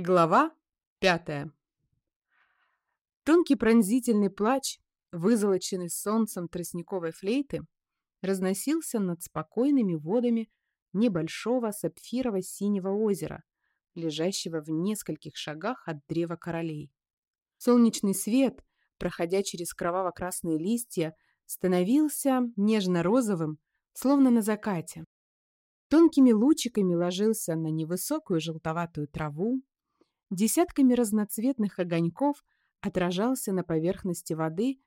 Глава пятая Тонкий пронзительный плач, вызолоченный солнцем тростниковой флейты, разносился над спокойными водами небольшого сапфирово-синего озера, лежащего в нескольких шагах от древа королей. Солнечный свет, проходя через кроваво-красные листья, становился нежно-розовым, словно на закате. Тонкими лучиками ложился на невысокую желтоватую траву, десятками разноцветных огоньков отражался на поверхности воды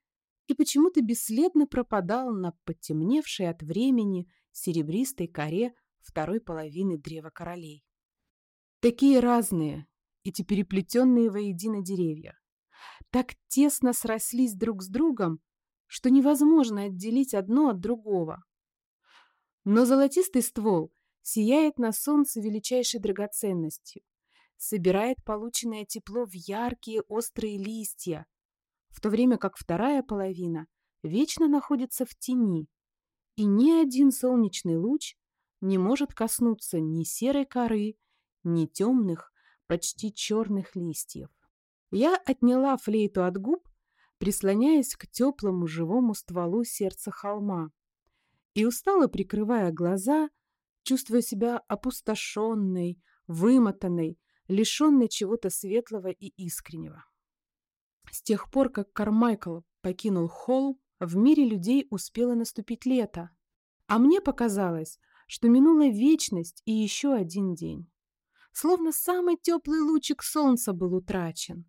и почему-то бесследно пропадал на потемневшей от времени серебристой коре второй половины древа королей. Такие разные, эти переплетенные воедино деревья. Так тесно срослись друг с другом, что невозможно отделить одно от другого. Но золотистый ствол сияет на солнце величайшей драгоценностью собирает полученное тепло в яркие острые листья, в то время как вторая половина вечно находится в тени, и ни один солнечный луч не может коснуться ни серой коры, ни темных, почти черных листьев. Я отняла флейту от губ, прислоняясь к теплому живому стволу сердца холма, и устало прикрывая глаза, чувствуя себя опустошенной, вымотанной, лишенный чего-то светлого и искреннего. С тех пор, как Кармайкл покинул холл, в мире людей успело наступить лето, а мне показалось, что минула вечность и еще один день. Словно самый теплый лучик солнца был утрачен.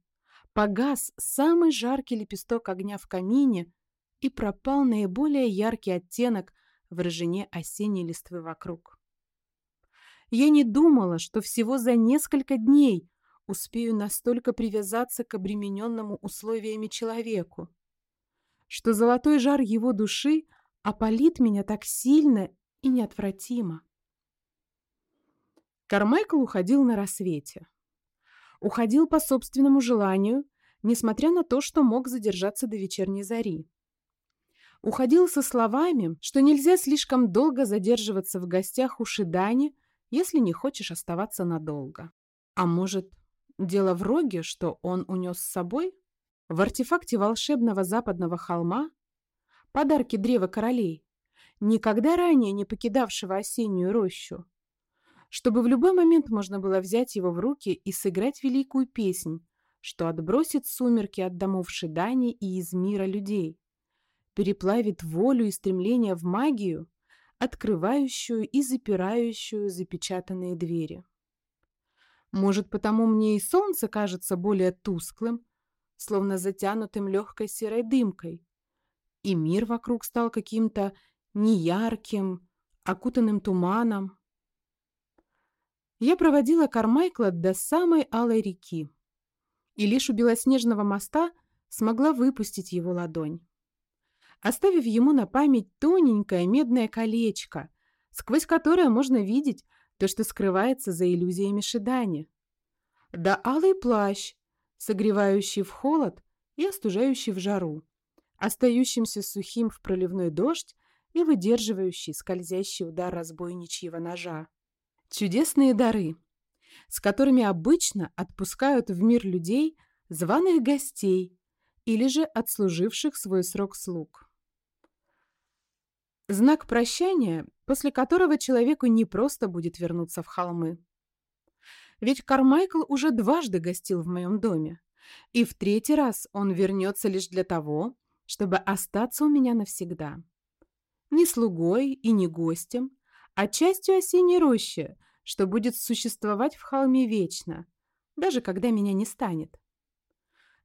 Погас самый жаркий лепесток огня в камине и пропал наиболее яркий оттенок в рыжине осенней листвы вокруг. Я не думала, что всего за несколько дней успею настолько привязаться к обремененному условиями человеку, что золотой жар его души опалит меня так сильно и неотвратимо. Кармайкл уходил на рассвете. Уходил по собственному желанию, несмотря на то, что мог задержаться до вечерней зари. Уходил со словами, что нельзя слишком долго задерживаться в гостях у Шидани, если не хочешь оставаться надолго. А может, дело в роге, что он унес с собой? В артефакте волшебного западного холма? Подарки древа королей, никогда ранее не покидавшего осеннюю рощу, чтобы в любой момент можно было взять его в руки и сыграть великую песнь, что отбросит сумерки от домов Шидани и из мира людей, переплавит волю и стремление в магию открывающую и запирающую запечатанные двери. Может, потому мне и солнце кажется более тусклым, словно затянутым легкой серой дымкой, и мир вокруг стал каким-то неярким, окутанным туманом. Я проводила Кармайкла до самой Алой реки, и лишь у белоснежного моста смогла выпустить его ладонь оставив ему на память тоненькое медное колечко, сквозь которое можно видеть то, что скрывается за иллюзиями Шидани. Да алый плащ, согревающий в холод и остужающий в жару, остающимся сухим в проливной дождь и выдерживающий скользящий удар разбойничьего ножа. Чудесные дары, с которыми обычно отпускают в мир людей званых гостей или же отслуживших свой срок слуг. Знак прощания, после которого человеку не просто будет вернуться в холмы. Ведь Кармайкл уже дважды гостил в моем доме, и в третий раз он вернется лишь для того, чтобы остаться у меня навсегда. Не слугой и не гостем, а частью осенней рощи, что будет существовать в холме вечно, даже когда меня не станет.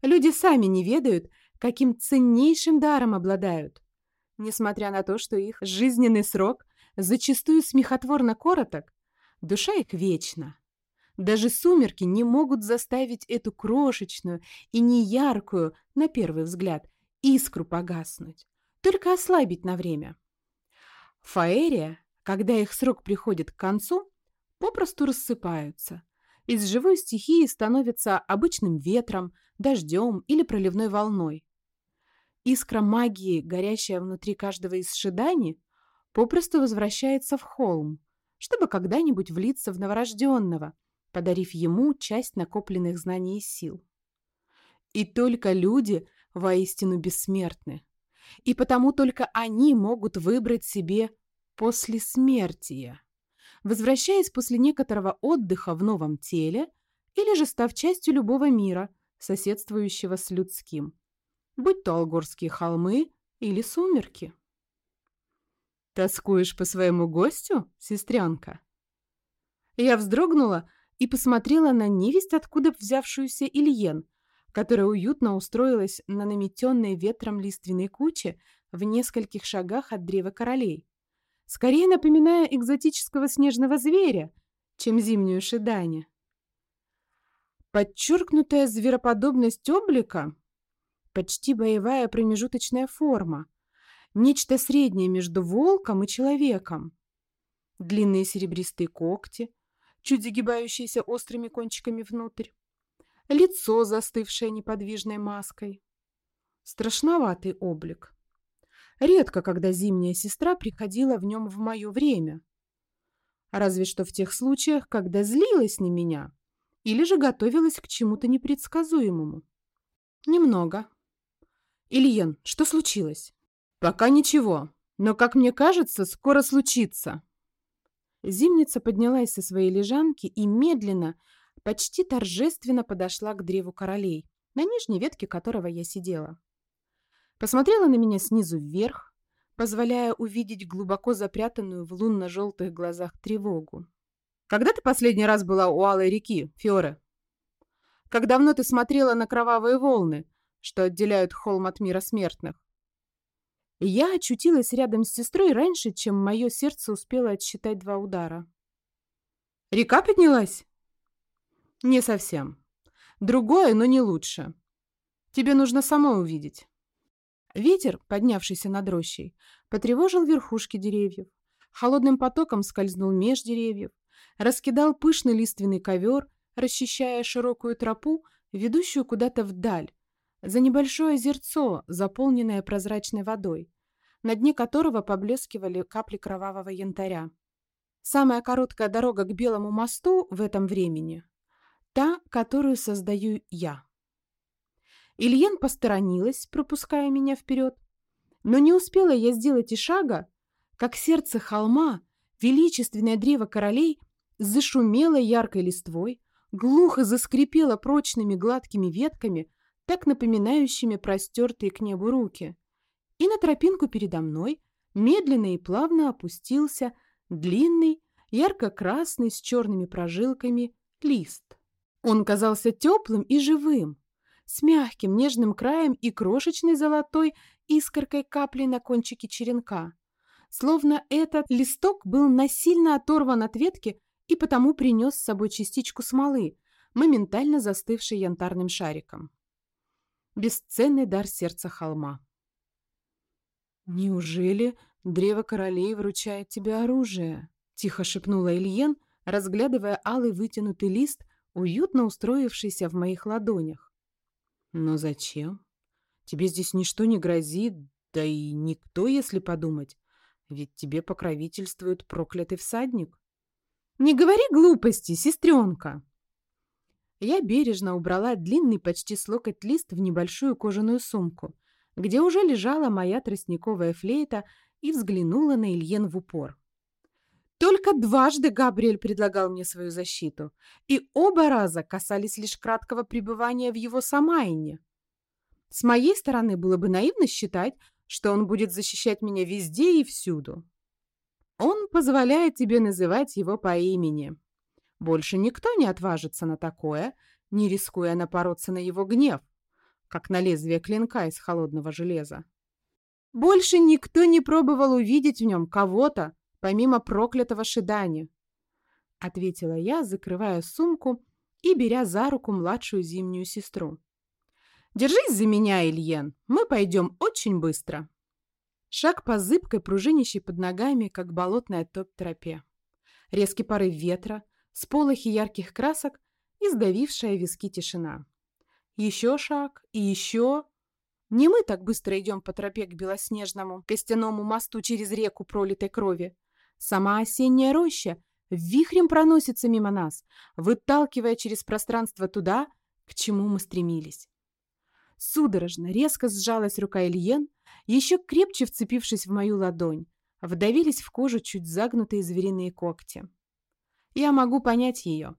Люди сами не ведают, каким ценнейшим даром обладают, Несмотря на то, что их жизненный срок зачастую смехотворно короток, душа их вечна. Даже сумерки не могут заставить эту крошечную и неяркую, на первый взгляд, искру погаснуть, только ослабить на время. Фаэрия, когда их срок приходит к концу, попросту рассыпаются. Из живой стихии становятся обычным ветром, дождем или проливной волной. Искра магии, горящая внутри каждого из шидани, попросту возвращается в холм, чтобы когда-нибудь влиться в новорожденного, подарив ему часть накопленных знаний и сил. И только люди воистину бессмертны, и потому только они могут выбрать себе послесмертие, возвращаясь после некоторого отдыха в новом теле или же став частью любого мира, соседствующего с людским, будь то Алгорские холмы или сумерки. «Тоскуешь по своему гостю, сестренка?» Я вздрогнула и посмотрела на невесть, откуда взявшуюся Ильен, которая уютно устроилась на наметенной ветром лиственной куче в нескольких шагах от древа королей, скорее напоминая экзотического снежного зверя, чем зимнюю шиданя. Подчеркнутая звероподобность облика, почти боевая промежуточная форма, Нечто среднее между волком и человеком. Длинные серебристые когти, чуть загибающиеся острыми кончиками внутрь. Лицо, застывшее неподвижной маской. Страшноватый облик. Редко, когда зимняя сестра приходила в нем в мое время. Разве что в тех случаях, когда злилась на меня или же готовилась к чему-то непредсказуемому. Немного. Ильен, что случилось? «Пока ничего, но, как мне кажется, скоро случится». Зимница поднялась со своей лежанки и медленно, почти торжественно подошла к древу королей, на нижней ветке которого я сидела. Посмотрела на меня снизу вверх, позволяя увидеть глубоко запрятанную в лунно-желтых глазах тревогу. «Когда ты последний раз была у Алой реки, Фиоре? Как давно ты смотрела на кровавые волны, что отделяют холм от мира смертных? Я очутилась рядом с сестрой раньше, чем мое сердце успело отсчитать два удара. «Река поднялась?» «Не совсем. Другое, но не лучше. Тебе нужно самой увидеть». Ветер, поднявшийся над рощей, потревожил верхушки деревьев, холодным потоком скользнул меж деревьев, раскидал пышный лиственный ковер, расчищая широкую тропу, ведущую куда-то вдаль, за небольшое озерцо, заполненное прозрачной водой, на дне которого поблескивали капли кровавого янтаря. Самая короткая дорога к Белому мосту в этом времени – та, которую создаю я. Ильен посторонилась, пропуская меня вперед, но не успела я сделать и шага, как сердце холма, величественное древо королей, зашумело яркой листвой, глухо заскрипело прочными гладкими ветками, так напоминающими простертые к небу руки. И на тропинку передо мной медленно и плавно опустился длинный, ярко-красный с черными прожилками лист. Он казался теплым и живым, с мягким нежным краем и крошечной золотой искоркой капли на кончике черенка. Словно этот листок был насильно оторван от ветки и потому принес с собой частичку смолы, моментально застывшей янтарным шариком бесценный дар сердца холма. «Неужели древо королей вручает тебе оружие?» — тихо шепнула Ильен, разглядывая алый вытянутый лист, уютно устроившийся в моих ладонях. «Но зачем? Тебе здесь ничто не грозит, да и никто, если подумать, ведь тебе покровительствует проклятый всадник». «Не говори глупости, сестренка!» Я бережно убрала длинный почти с локоть лист в небольшую кожаную сумку, где уже лежала моя тростниковая флейта и взглянула на Ильен в упор. Только дважды Габриэль предлагал мне свою защиту, и оба раза касались лишь краткого пребывания в его Самайне. С моей стороны было бы наивно считать, что он будет защищать меня везде и всюду. Он позволяет тебе называть его по имени, больше никто не отважится на такое, не рискуя напороться на его гнев, как на лезвие клинка из холодного железа. Больше никто не пробовал увидеть в нем кого-то, помимо проклятого Шидани, — ответила я, закрывая сумку и беря за руку младшую зимнюю сестру. «Держись за меня, Ильен, мы пойдем очень быстро». Шаг по зыбкой, пружинящей под ногами, как болотная топ тропе. Резкий порыв ветра — сполохи ярких красок и сдавившая виски тишина. Еще шаг и еще... Не мы так быстро идем по тропе к белоснежному костяному мосту через реку пролитой крови. Сама осенняя роща вихрем проносится мимо нас, выталкивая через пространство туда, к чему мы стремились. Судорожно, резко сжалась рука Ильен, еще крепче вцепившись в мою ладонь, вдавились в кожу чуть загнутые звериные когти. Я могу понять ее.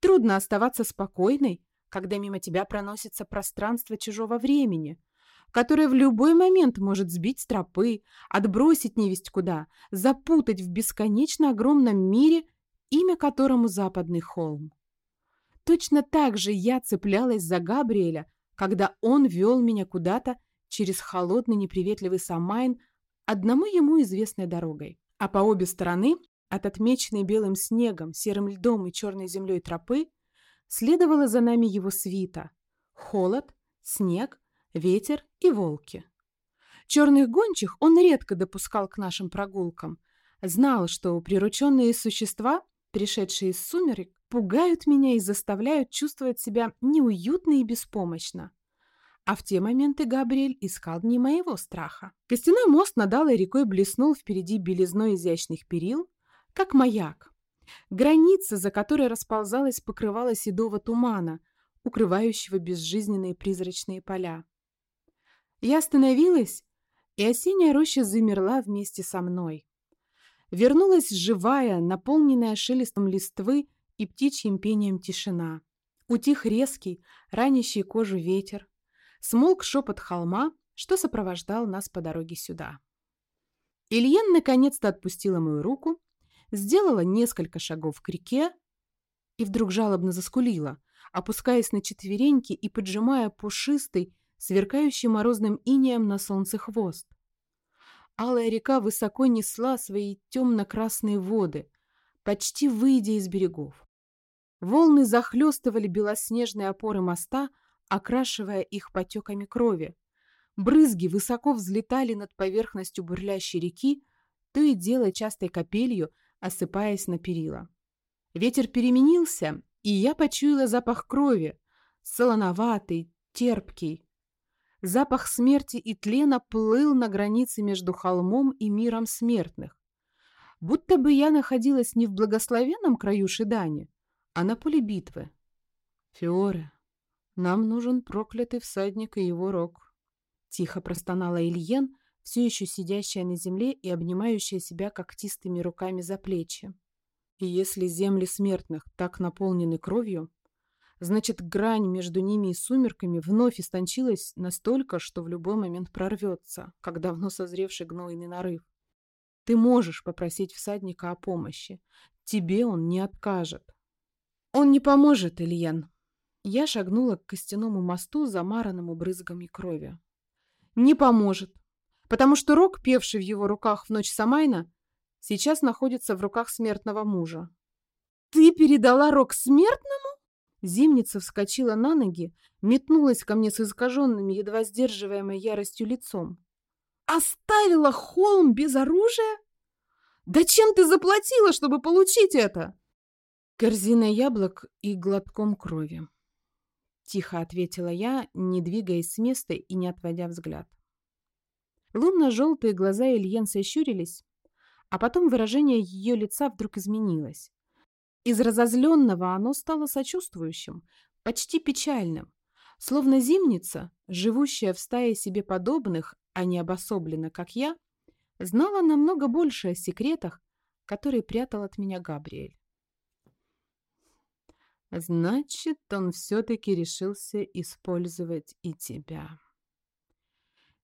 Трудно оставаться спокойной, когда мимо тебя проносится пространство чужого времени, которое в любой момент может сбить с тропы, отбросить невесть куда, запутать в бесконечно огромном мире, имя которому Западный холм. Точно так же я цеплялась за Габриэля, когда он вел меня куда-то через холодный неприветливый Самайн одному ему известной дорогой. А по обе стороны, от отмеченной белым снегом, серым льдом и черной землей тропы, следовала за нами его свита. Холод, снег, ветер и волки. Черных гончих он редко допускал к нашим прогулкам. Знал, что прирученные существа, пришедшие из сумерек, пугают меня и заставляют чувствовать себя неуютно и беспомощно. А в те моменты Габриэль искал не моего страха. Костяной мост над Алой рекой блеснул впереди белизной изящных перил, как маяк. Граница, за которой расползалась покрывала седого тумана, укрывающего безжизненные призрачные поля. Я остановилась, и осенняя роща замерла вместе со мной. Вернулась живая, наполненная шелестом листвы и птичьим пением тишина. Утих резкий, ранящий кожу ветер. Смолк шепот холма, что сопровождал нас по дороге сюда. Ильен наконец-то отпустила мою руку, сделала несколько шагов к реке и вдруг жалобно заскулила, опускаясь на четвереньки и поджимая пушистый, сверкающий морозным инеем на солнце хвост. Алая река высоко несла свои темно-красные воды, почти выйдя из берегов. Волны захлестывали белоснежные опоры моста, окрашивая их потеками крови. Брызги высоко взлетали над поверхностью бурлящей реки, то и дело частой капелью, осыпаясь на перила. Ветер переменился, и я почуяла запах крови, солоноватый, терпкий. Запах смерти и тлена плыл на границе между холмом и миром смертных. Будто бы я находилась не в благословенном краю Шидани, а на поле битвы. Фиоре, нам нужен проклятый всадник и его рог. Тихо простонала Ильен, все еще сидящая на земле и обнимающая себя когтистыми руками за плечи. И если земли смертных так наполнены кровью, значит, грань между ними и сумерками вновь истончилась настолько, что в любой момент прорвется, как давно созревший гнойный нарыв. Ты можешь попросить всадника о помощи. Тебе он не откажет. «Он не поможет, Ильян!» Я шагнула к костяному мосту, замаранному брызгами крови. «Не поможет, потому что рог, певший в его руках в ночь Самайна, сейчас находится в руках смертного мужа». «Ты передала рог смертному?» Зимница вскочила на ноги, метнулась ко мне с искаженными, едва сдерживаемой яростью лицом. «Оставила холм без оружия? Да чем ты заплатила, чтобы получить это?» Корзина яблок и глотком крови. Тихо ответила я, не двигаясь с места и не отводя взгляд. Лунно-желтые глаза Ильен сощурились, а потом выражение ее лица вдруг изменилось. Из разозленного оно стало сочувствующим, почти печальным, словно зимница, живущая в стае себе подобных, а не обособленно, как я, знала намного больше о секретах, которые прятал от меня Габриэль. Значит, он все-таки решился использовать и тебя.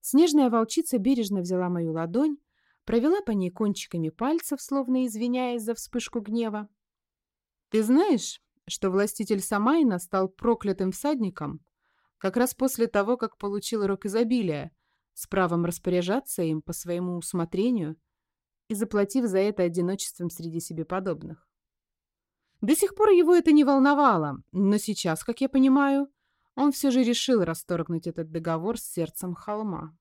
Снежная волчица бережно взяла мою ладонь, провела по ней кончиками пальцев, словно извиняясь за вспышку гнева. Ты знаешь, что властитель Самайна стал проклятым всадником как раз после того, как получил рок изобилия, с правом распоряжаться им по своему усмотрению и заплатив за это одиночеством среди себе подобных. До сих пор его это не волновало, но сейчас, как я понимаю, он все же решил расторгнуть этот договор с сердцем холма.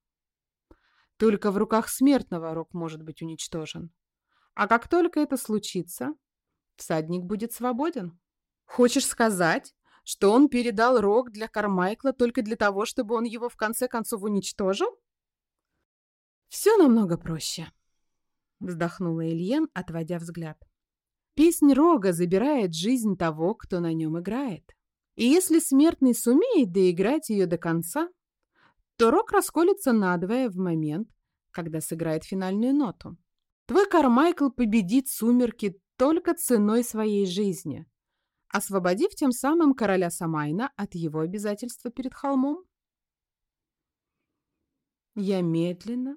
Только в руках смертного рог может быть уничтожен. А как только это случится, всадник будет свободен. Хочешь сказать, что он передал рог для Кармайкла только для того, чтобы он его в конце концов уничтожил? Все намного проще, вздохнула Ильен, отводя взгляд. Песнь рога забирает жизнь того, кто на нем играет. И если смертный сумеет доиграть ее до конца, то рог расколется надвое в момент, когда сыграет финальную ноту. Твой Кармайкл победит сумерки только ценой своей жизни, освободив тем самым короля Самайна от его обязательства перед холмом. Я медленно,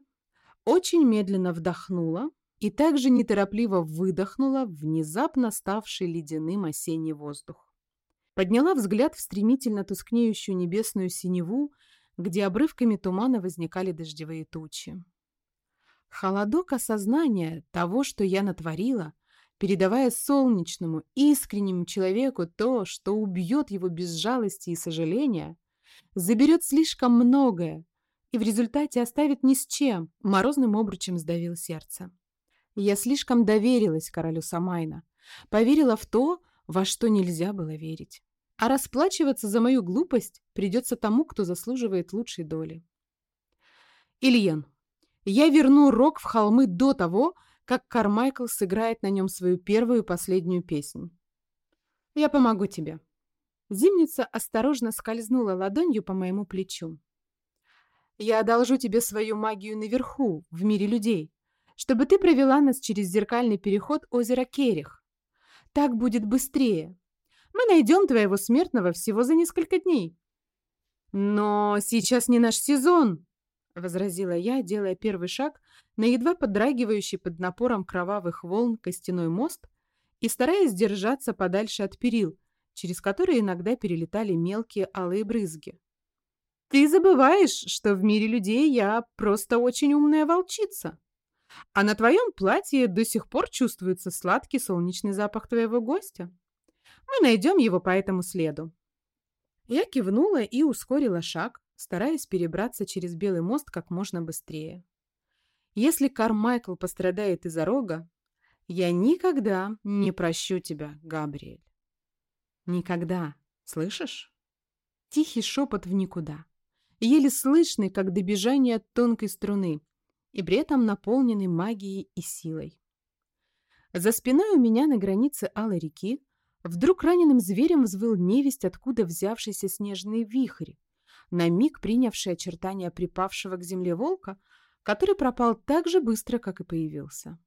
очень медленно вдохнула и также неторопливо выдохнула внезапно ставший ледяным осенний воздух. Подняла взгляд в стремительно тускнеющую небесную синеву, где обрывками тумана возникали дождевые тучи. Холодок осознания того, что я натворила, передавая солнечному, искреннему человеку то, что убьет его без жалости и сожаления, заберет слишком многое и в результате оставит ни с чем, морозным обручем сдавил сердце. Я слишком доверилась королю Самайна, поверила в то, во что нельзя было верить. А расплачиваться за мою глупость придется тому, кто заслуживает лучшей доли. Ильен, я верну рок в холмы до того, как Кармайкл сыграет на нем свою первую и последнюю песнь. Я помогу тебе. Зимница осторожно скользнула ладонью по моему плечу. Я одолжу тебе свою магию наверху, в мире людей, чтобы ты провела нас через зеркальный переход озера Керих. Так будет быстрее. Мы найдем твоего смертного всего за несколько дней. Но сейчас не наш сезон, возразила я, делая первый шаг на едва подрагивающий под напором кровавых волн костяной мост и стараясь держаться подальше от перил, через которые иногда перелетали мелкие алые брызги. Ты забываешь, что в мире людей я просто очень умная волчица. А на твоем платье до сих пор чувствуется сладкий солнечный запах твоего гостя. Мы найдем его по этому следу». Я кивнула и ускорила шаг, стараясь перебраться через Белый мост как можно быстрее. Если Кармайкл пострадает из-за рога, я никогда не прощу тебя, Габриэль. Никогда, слышишь? Тихий шепот в никуда, еле слышный, как добежание тонкой струны, и при этом наполненный магией и силой. За спиной у меня на границе Алой реки вдруг раненым зверем взвыл невесть, откуда взявшийся снежный вихрь, на миг принявший очертания припавшего к земле волка, который пропал так же быстро, как и появился.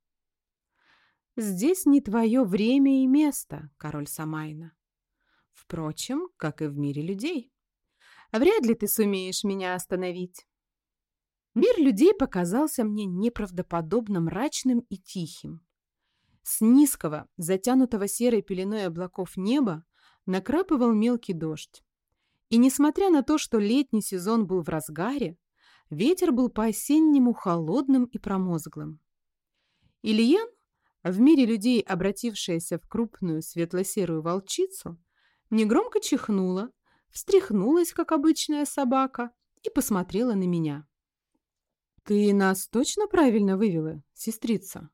«Здесь не твое время и место, король Самайна. Впрочем, как и в мире людей. Вряд ли ты сумеешь меня остановить». Мир людей показался мне неправдоподобно мрачным и тихим. С низкого, затянутого серой пеленой облаков неба накрапывал мелкий дождь. И несмотря на то, что летний сезон был в разгаре, ветер был по-осеннему холодным и промозглым. Ильян, в мире людей обратившаяся в крупную светло-серую волчицу, негромко чихнула, встряхнулась, как обычная собака, и посмотрела на меня. «Ты нас точно правильно вывела, сестрица?»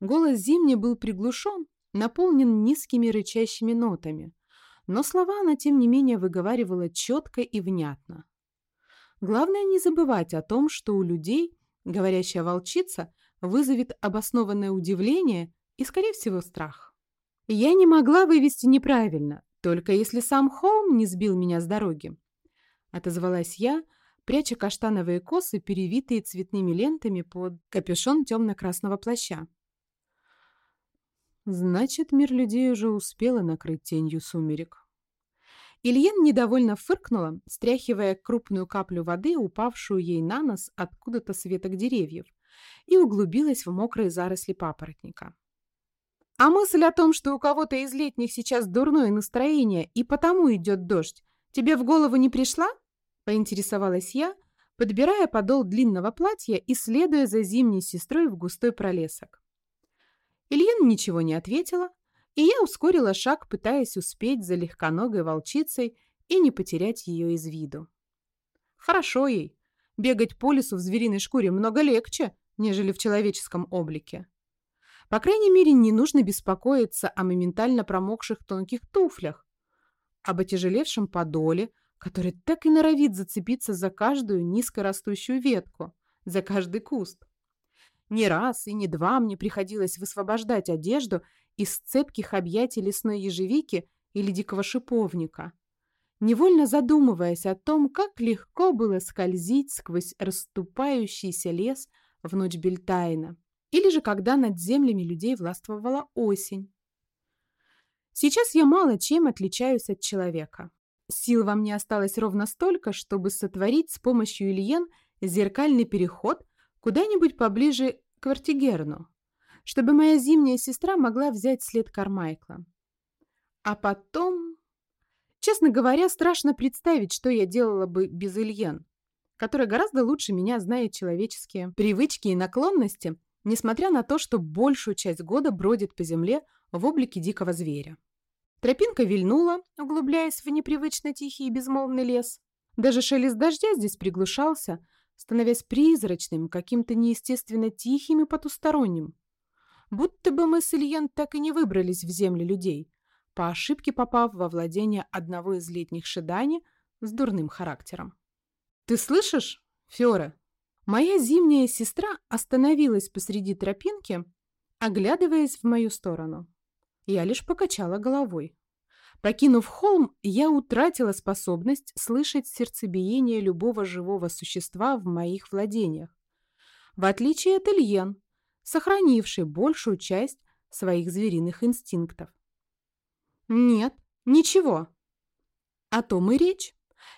Голос Зимни был приглушен, наполнен низкими рычащими нотами, но слова она, тем не менее, выговаривала четко и внятно. Главное не забывать о том, что у людей говорящая волчица вызовет обоснованное удивление и, скорее всего, страх. Я не могла вывести неправильно, только если сам Холм не сбил меня с дороги. Отозвалась я, пряча каштановые косы, перевитые цветными лентами под капюшон темно-красного плаща. Значит, мир людей уже успела накрыть тенью сумерек. Ильен недовольно фыркнула, стряхивая крупную каплю воды, упавшую ей на нос откуда-то с веток деревьев, и углубилась в мокрые заросли папоротника. «А мысль о том, что у кого-то из летних сейчас дурное настроение и потому идет дождь, тебе в голову не пришла?» поинтересовалась я, подбирая подол длинного платья и следуя за зимней сестрой в густой пролесок. Ильин ничего не ответила, и я ускорила шаг, пытаясь успеть за легконогой волчицей и не потерять ее из виду. Хорошо ей. Бегать по лесу в звериной шкуре много легче, нежели в человеческом облике. По крайней мере, не нужно беспокоиться о моментально промокших тонких туфлях, об отяжелевшем подоле, который так и норовит зацепиться за каждую низкорастущую ветку, за каждый куст. Не раз и не два мне приходилось высвобождать одежду из цепких объятий лесной ежевики или дикого шиповника, невольно задумываясь о том, как легко было скользить сквозь расступающийся лес в ночь Бельтайна, или же когда над землями людей властвовала осень. Сейчас я мало чем отличаюсь от человека. Сил во мне осталось ровно столько, чтобы сотворить с помощью Ильен зеркальный переход куда-нибудь поближе к Вартигерну, чтобы моя зимняя сестра могла взять след Кармайкла. А потом... Честно говоря, страшно представить, что я делала бы без Ильен, которая гораздо лучше меня знает человеческие привычки и наклонности, несмотря на то, что большую часть года бродит по земле в облике дикого зверя. Тропинка вильнула, углубляясь в непривычно тихий и безмолвный лес. Даже шелест дождя здесь приглушался, становясь призрачным, каким-то неестественно тихим и потусторонним. Будто бы мы с Ильен так и не выбрались в земли людей, по ошибке попав во владение одного из летних шедани с дурным характером. «Ты слышишь, Фиора?» Моя зимняя сестра остановилась посреди тропинки, оглядываясь в мою сторону. Я лишь покачала головой. Покинув холм, я утратила способность слышать сердцебиение любого живого существа в моих владениях. В отличие от Ильен, сохранившей большую часть своих звериных инстинктов. Нет, ничего. О том и речь.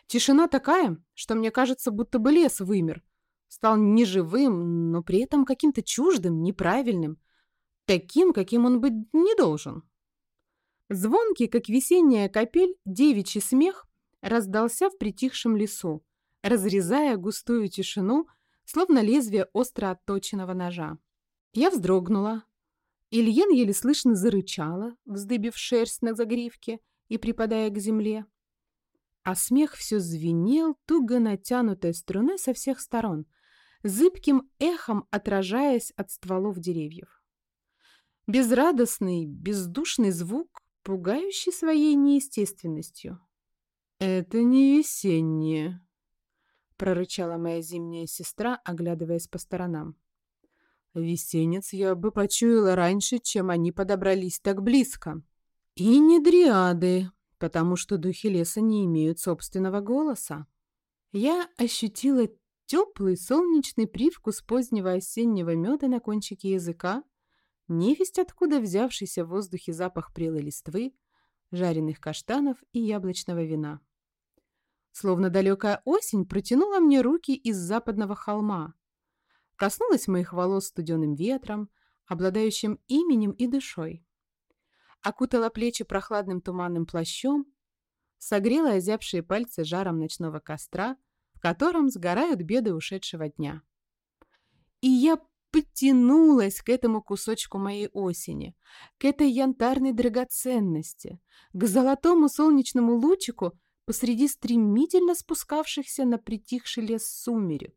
Тишина такая, что мне кажется, будто бы лес вымер. Стал неживым, но при этом каким-то чуждым, неправильным, таким, каким он быть не должен. Звонкий, как весенняя капель, девичий смех раздался в притихшем лесу, разрезая густую тишину, словно лезвие остро отточенного ножа. Я вздрогнула. Ильен еле слышно зарычала, вздыбив шерсть на загривке и припадая к земле. А смех все звенел, туго натянутой струной со всех сторон, зыбким эхом отражаясь от стволов деревьев. Безрадостный, бездушный звук, пугающий своей неестественностью. «Это не весеннее», — прорычала моя зимняя сестра, оглядываясь по сторонам. «Весенец я бы почуяла раньше, чем они подобрались так близко. И не дриады, потому что духи леса не имеют собственного голоса». Я ощутила теплый солнечный привкус позднего осеннего меда на кончике языка, Невесть, откуда взявшийся в воздухе запах прелой листвы, жареных каштанов и яблочного вина. Словно далекая осень протянула мне руки из западного холма, коснулась моих волос студеным ветром, обладающим именем и душой, окутала плечи прохладным туманным плащом, согрела озябшие пальцы жаром ночного костра, в котором сгорают беды ушедшего дня. И я подтянулась к этому кусочку моей осени, к этой янтарной драгоценности, к золотому солнечному лучику посреди стремительно спускавшихся на притихший лес сумерек.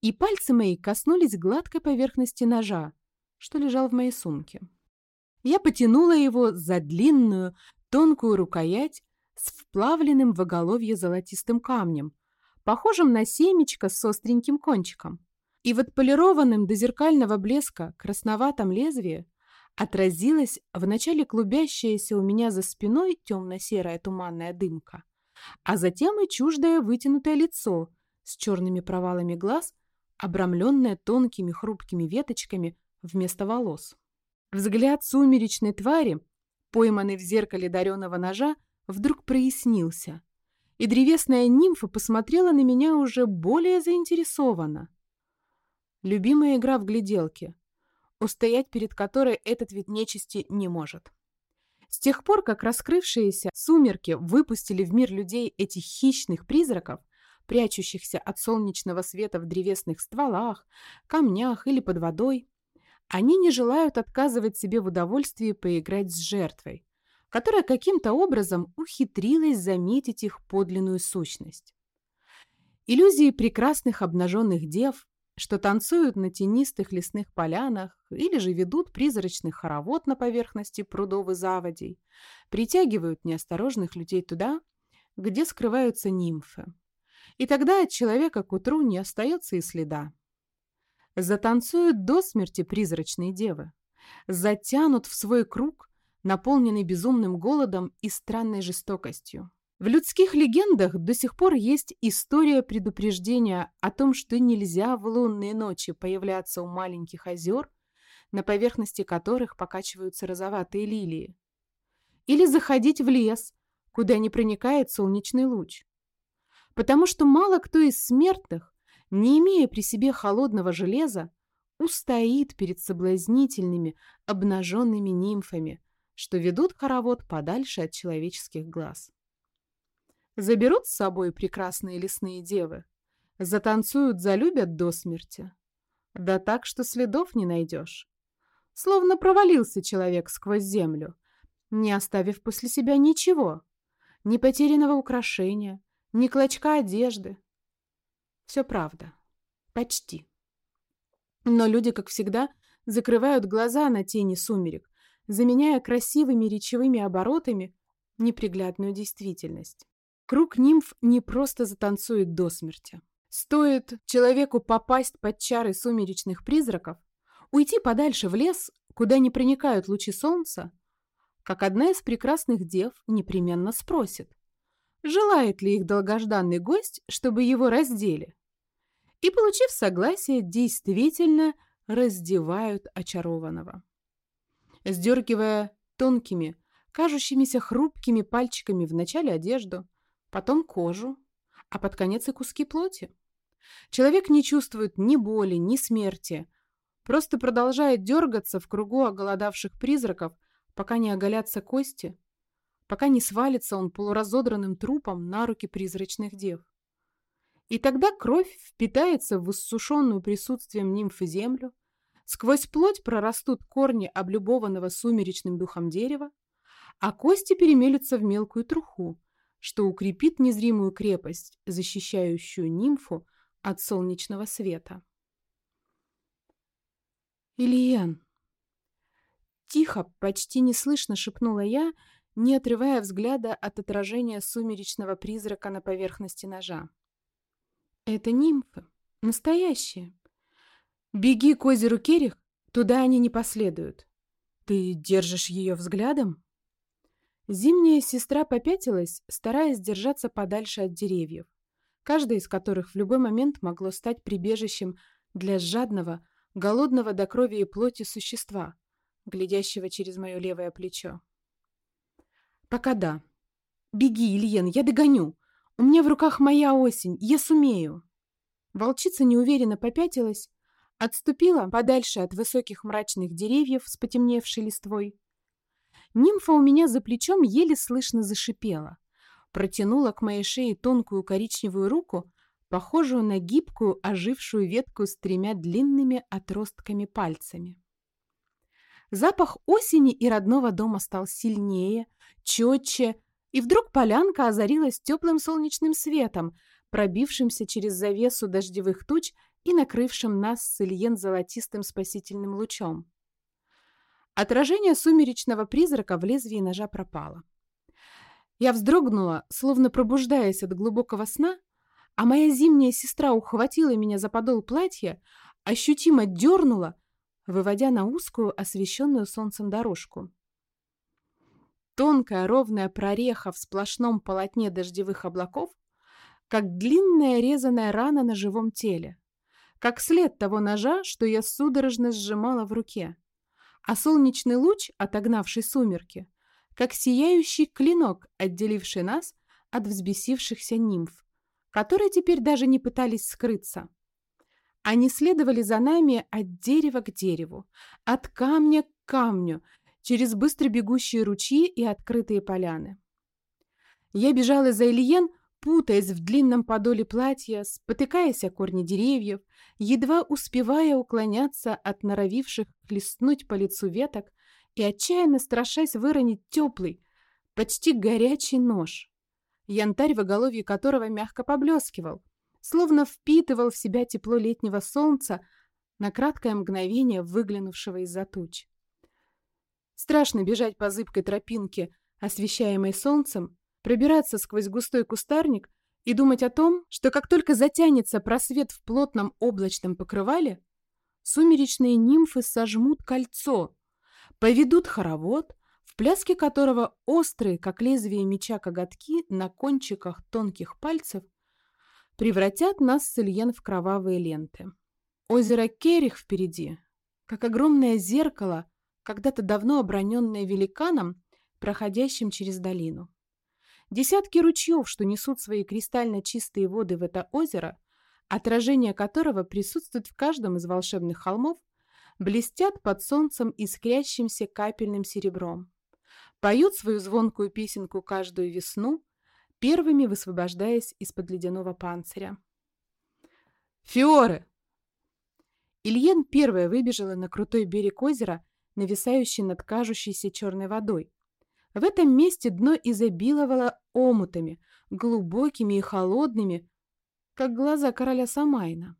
И пальцы мои коснулись гладкой поверхности ножа, что лежал в моей сумке. Я потянула его за длинную, тонкую рукоять с вплавленным в оголовье золотистым камнем, похожим на семечко с остреньким кончиком и в отполированном до зеркального блеска красноватом лезвии отразилась вначале клубящаяся у меня за спиной темно-серая туманная дымка, а затем и чуждое вытянутое лицо с черными провалами глаз, обрамленное тонкими хрупкими веточками вместо волос. Взгляд сумеречной твари, пойманный в зеркале дареного ножа, вдруг прояснился, и древесная нимфа посмотрела на меня уже более заинтересованно. Любимая игра в гляделки, устоять перед которой этот вид нечисти не может. С тех пор, как раскрывшиеся сумерки выпустили в мир людей этих хищных призраков, прячущихся от солнечного света в древесных стволах, камнях или под водой, они не желают отказывать себе в удовольствии поиграть с жертвой, которая каким-то образом ухитрилась заметить их подлинную сущность. Иллюзии прекрасных обнаженных дев, что танцуют на тенистых лесных полянах или же ведут призрачный хоровод на поверхности прудов и заводей, притягивают неосторожных людей туда, где скрываются нимфы. И тогда от человека к утру не остается и следа. Затанцуют до смерти призрачные девы, затянут в свой круг, наполненный безумным голодом и странной жестокостью. В людских легендах до сих пор есть история предупреждения о том, что нельзя в лунные ночи появляться у маленьких озер, на поверхности которых покачиваются розоватые лилии, или заходить в лес, куда не проникает солнечный луч. Потому что мало кто из смертных, не имея при себе холодного железа, устоит перед соблазнительными, обнаженными нимфами, что ведут хоровод подальше от человеческих глаз. Заберут с собой прекрасные лесные девы, затанцуют, залюбят до смерти. Да так, что следов не найдешь. Словно провалился человек сквозь землю, не оставив после себя ничего, ни потерянного украшения, ни клочка одежды. Все правда. Почти. Но люди, как всегда, закрывают глаза на тени сумерек, заменяя красивыми речевыми оборотами неприглядную действительность. Круг нимф не просто затанцует до смерти. Стоит человеку попасть под чары сумеречных призраков, уйти подальше в лес, куда не проникают лучи солнца, как одна из прекрасных дев непременно спросит, желает ли их долгожданный гость, чтобы его раздели и, получив согласие, действительно раздевают очарованного. Сдергивая тонкими, кажущимися хрупкими пальчиками вначале одежду, потом кожу, а под конец и куски плоти. Человек не чувствует ни боли, ни смерти, просто продолжает дергаться в кругу оголодавших призраков, пока не оголятся кости, пока не свалится он полуразодранным трупом на руки призрачных дев. И тогда кровь впитается в иссушенную присутствием нимфы землю, сквозь плоть прорастут корни облюбованного сумеречным духом дерева, а кости перемелются в мелкую труху, что укрепит незримую крепость, защищающую нимфу от солнечного света. «Ильян!» Тихо, почти неслышно шепнула я, не отрывая взгляда от отражения сумеречного призрака на поверхности ножа. Это нимфы. Настоящие. Беги к озеру Керих, туда они не последуют. Ты держишь ее взглядом? Зимняя сестра попятилась, стараясь держаться подальше от деревьев, каждое из которых в любой момент могло стать прибежищем для жадного, голодного до крови и плоти существа, глядящего через мое левое плечо. «Пока да. Беги, Ильен, я догоню. У меня в руках моя осень, я сумею. Волчица неуверенно попятилась, отступила подальше от высоких мрачных деревьев с потемневшей листвой. Нимфа у меня за плечом еле слышно зашипела, протянула к моей шее тонкую коричневую руку, похожую на гибкую ожившую ветку с тремя длинными отростками пальцами. Запах осени и родного дома стал сильнее, четче, и вдруг полянка озарилась теплым солнечным светом, пробившимся через завесу дождевых туч и накрывшим нас с Ильен золотистым спасительным лучом. Отражение сумеречного призрака в лезвии ножа пропало. Я вздрогнула, словно пробуждаясь от глубокого сна, а моя зимняя сестра ухватила меня за подол платья, ощутимо дернула, выводя на узкую, освещенную солнцем дорожку. Тонкая ровная прореха в сплошном полотне дождевых облаков, как длинная резаная рана на живом теле, как след того ножа, что я судорожно сжимала в руке, а солнечный луч, отогнавший сумерки, как сияющий клинок, отделивший нас от взбесившихся нимф, которые теперь даже не пытались скрыться. Они следовали за нами от дерева к дереву, от камня к камню, через быстро бегущие ручьи и открытые поляны. Я бежала за Ильен, путаясь в длинном подоле платья, спотыкаясь о корни деревьев, едва успевая уклоняться от норовивших хлестнуть по лицу веток и отчаянно страшась выронить теплый, почти горячий нож, янтарь в оголовье которого мягко поблескивал, словно впитывал в себя тепло летнего солнца на краткое мгновение выглянувшего из-за туч. Страшно бежать по зыбкой тропинке, освещаемой солнцем, пробираться сквозь густой кустарник и думать о том, что как только затянется просвет в плотном облачном покрывале, сумеречные нимфы сожмут кольцо, поведут хоровод, в пляске которого острые, как лезвие меча, коготки на кончиках тонких пальцев превратят нас с Ильен в кровавые ленты. Озеро Керих впереди, как огромное зеркало, когда-то давно оброненное великаном, проходящим через долину. Десятки ручьев, что несут свои кристально чистые воды в это озеро, отражение которого присутствует в каждом из волшебных холмов, блестят под солнцем искрящимся капельным серебром. Поют свою звонкую песенку каждую весну, первыми высвобождаясь из-под ледяного панциря. «Фиоры!» Ильен первая выбежала на крутой берег озера, нависающий над кажущейся черной водой. В этом месте дно изобиловало омутами, глубокими и холодными, как глаза короля Самайна.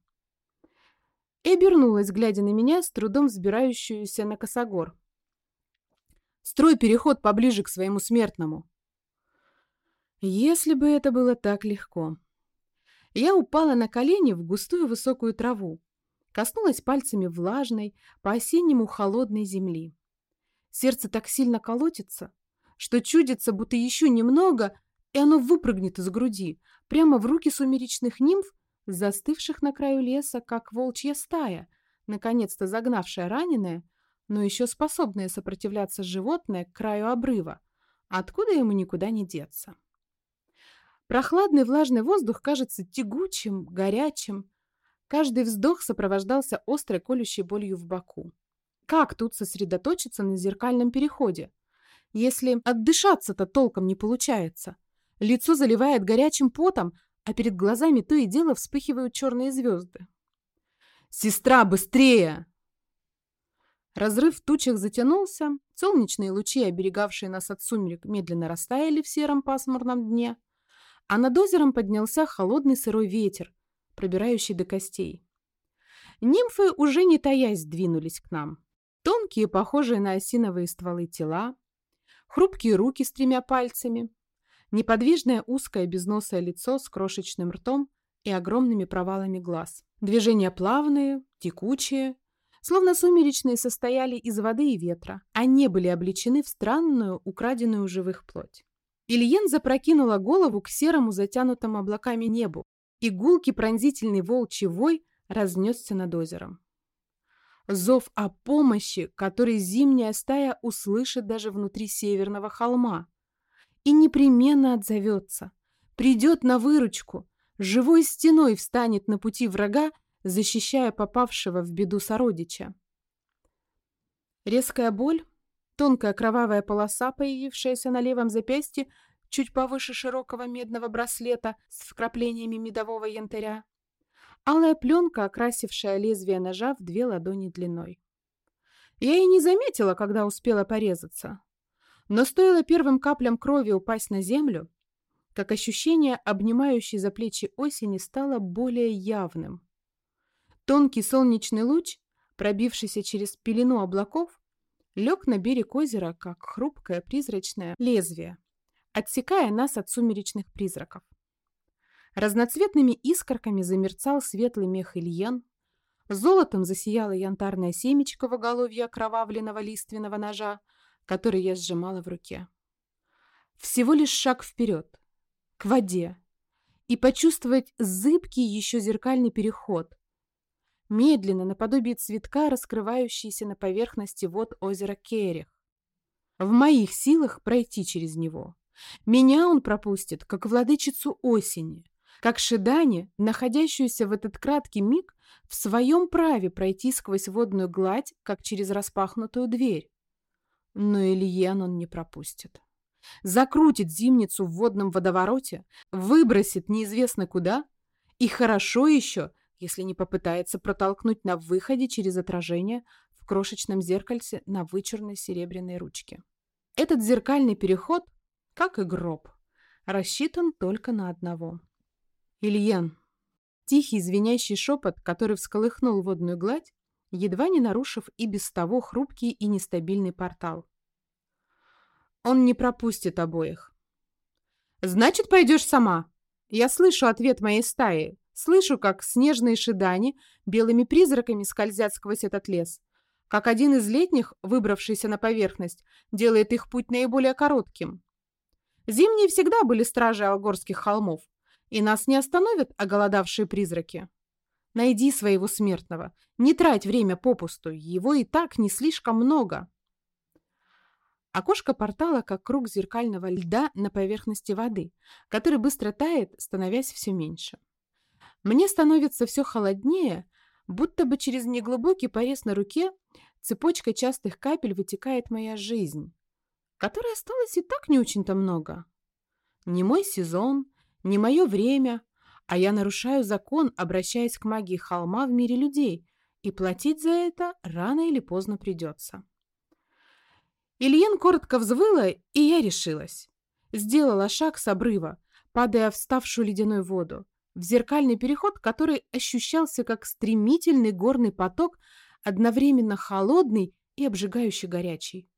И обернулась, глядя на меня, с трудом взбирающуюся на косогор. «Строй переход поближе к своему смертному!» Если бы это было так легко. Я упала на колени в густую высокую траву, Коснулась пальцами влажной, по-осеннему холодной земли. Сердце так сильно колотится, что чудится, будто еще немного, и оно выпрыгнет из груди, прямо в руки сумеречных нимф, застывших на краю леса, как волчья стая, наконец-то загнавшая раненое, но еще способное сопротивляться животное к краю обрыва, откуда ему никуда не деться. Прохладный влажный воздух кажется тягучим, горячим, Каждый вздох сопровождался острой колющей болью в боку. Как тут сосредоточиться на зеркальном переходе? Если отдышаться-то толком не получается. Лицо заливает горячим потом, а перед глазами то и дело вспыхивают черные звезды. «Сестра, быстрее!» Разрыв в тучах затянулся, солнечные лучи, оберегавшие нас от сумерек, медленно растаяли в сером пасмурном дне, а над озером поднялся холодный сырой ветер, пробирающий до костей. Нимфы уже не таясь двинулись к нам. Тонкие, похожие на осиновые стволы тела, хрупкие руки с тремя пальцами, неподвижное узкое безносое лицо с крошечным ртом и огромными провалами глаз. Движения плавные, текучие, словно сумеречные состояли из воды и ветра, а не были облечены в странную, украденную живых плоть. Ильен запрокинула голову к серому, затянутому облаками небу, и гулкий пронзительный волчий вой разнесся над озером. Зов о помощи, который зимняя стая услышит даже внутри северного холма. И непременно отзовется, придет на выручку, живой стеной встанет на пути врага, защищая попавшего в беду сородича. Резкая боль, тонкая кровавая полоса, появившаяся на левом запястье, чуть повыше широкого медного браслета с вкраплениями медового янтаря. Алая пленка, окрасившая лезвие ножа в две ладони длиной. Я и не заметила, когда успела порезаться. Но стоило первым каплям крови упасть на землю, как ощущение, обнимающей за плечи осени, стало более явным. Тонкий солнечный луч, пробившийся через пелену облаков, лег на берег озера, как хрупкое призрачное лезвие отсекая нас от сумеречных призраков. Разноцветными искорками замерцал светлый мех Ильен, золотом засияло янтарное семечко в оголовье окровавленного лиственного ножа, который я сжимала в руке. Всего лишь шаг вперед, к воде, и почувствовать зыбкий еще зеркальный переход, медленно, наподобие цветка, раскрывающийся на поверхности вод озера Керех. В моих силах пройти через него. Меня он пропустит, как владычицу осени, как Шидани, находящуюся в этот краткий миг в своем праве пройти сквозь водную гладь, как через распахнутую дверь. Но Ильен он не пропустит. Закрутит зимницу в водном водовороте, выбросит неизвестно куда, и хорошо еще, если не попытается протолкнуть на выходе через отражение в крошечном зеркальце на вычурной серебряной ручке. Этот зеркальный переход как и гроб, рассчитан только на одного. Ильян. Тихий звенящий шепот, который всколыхнул водную гладь, едва не нарушив и без того хрупкий и нестабильный портал. Он не пропустит обоих. «Значит, пойдешь сама!» Я слышу ответ моей стаи, слышу, как снежные шидани белыми призраками скользят сквозь этот лес, как один из летних, выбравшийся на поверхность, делает их путь наиболее коротким. Зимние всегда были стражи Алгорских холмов, и нас не остановят оголодавшие призраки. Найди своего смертного, не трать время попусту, его и так не слишком много. Окошко портала как круг зеркального льда на поверхности воды, который быстро тает, становясь все меньше. Мне становится все холоднее, будто бы через неглубокий порез на руке цепочкой частых капель вытекает моя жизнь, которой осталось и так не очень-то много. Не мой сезон, не мое время, а я нарушаю закон, обращаясь к магии холма в мире людей, и платить за это рано или поздно придется. Ильен коротко взвыла, и я решилась. Сделала шаг с обрыва, падая в ставшую ледяную воду, в зеркальный переход, который ощущался как стремительный горный поток, одновременно холодный и обжигающий горячий.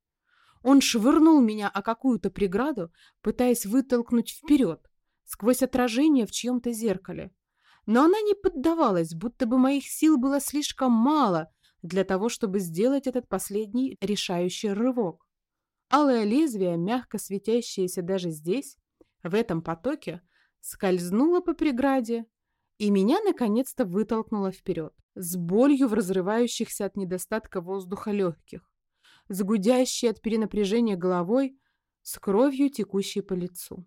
Он швырнул меня о какую-то преграду, пытаясь вытолкнуть вперед, сквозь отражение в чьем-то зеркале. Но она не поддавалась, будто бы моих сил было слишком мало для того, чтобы сделать этот последний решающий рывок. Алое лезвие, мягко светящееся даже здесь, в этом потоке, скользнуло по преграде, и меня наконец-то вытолкнуло вперед, с болью в разрывающихся от недостатка воздуха легких, с гудящей от перенапряжения головой, с кровью, текущей по лицу.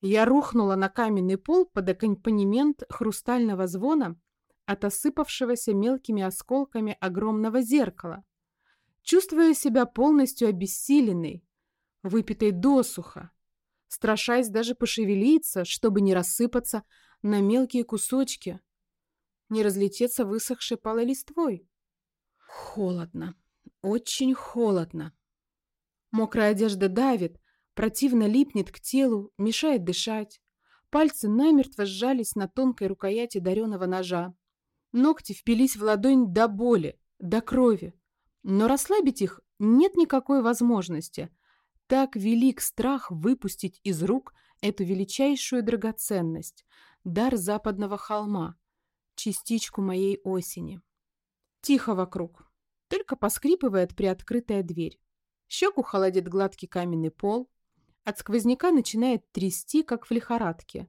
Я рухнула на каменный пол под аккомпанемент хрустального звона от осыпавшегося мелкими осколками огромного зеркала, чувствуя себя полностью обессиленной, выпитой досуха, страшась даже пошевелиться, чтобы не рассыпаться на мелкие кусочки, не разлететься высохшей палой листвой. Холодно, очень холодно. Мокрая одежда давит, Противно липнет к телу, мешает дышать. Пальцы намертво сжались на тонкой рукояти дареного ножа. Ногти впились в ладонь до боли, до крови. Но расслабить их нет никакой возможности. Так велик страх выпустить из рук эту величайшую драгоценность, дар западного холма, частичку моей осени. Тихо вокруг, только поскрипывает приоткрытая дверь. Щеку холодит гладкий каменный пол, от сквозняка начинает трясти, как в лихорадке.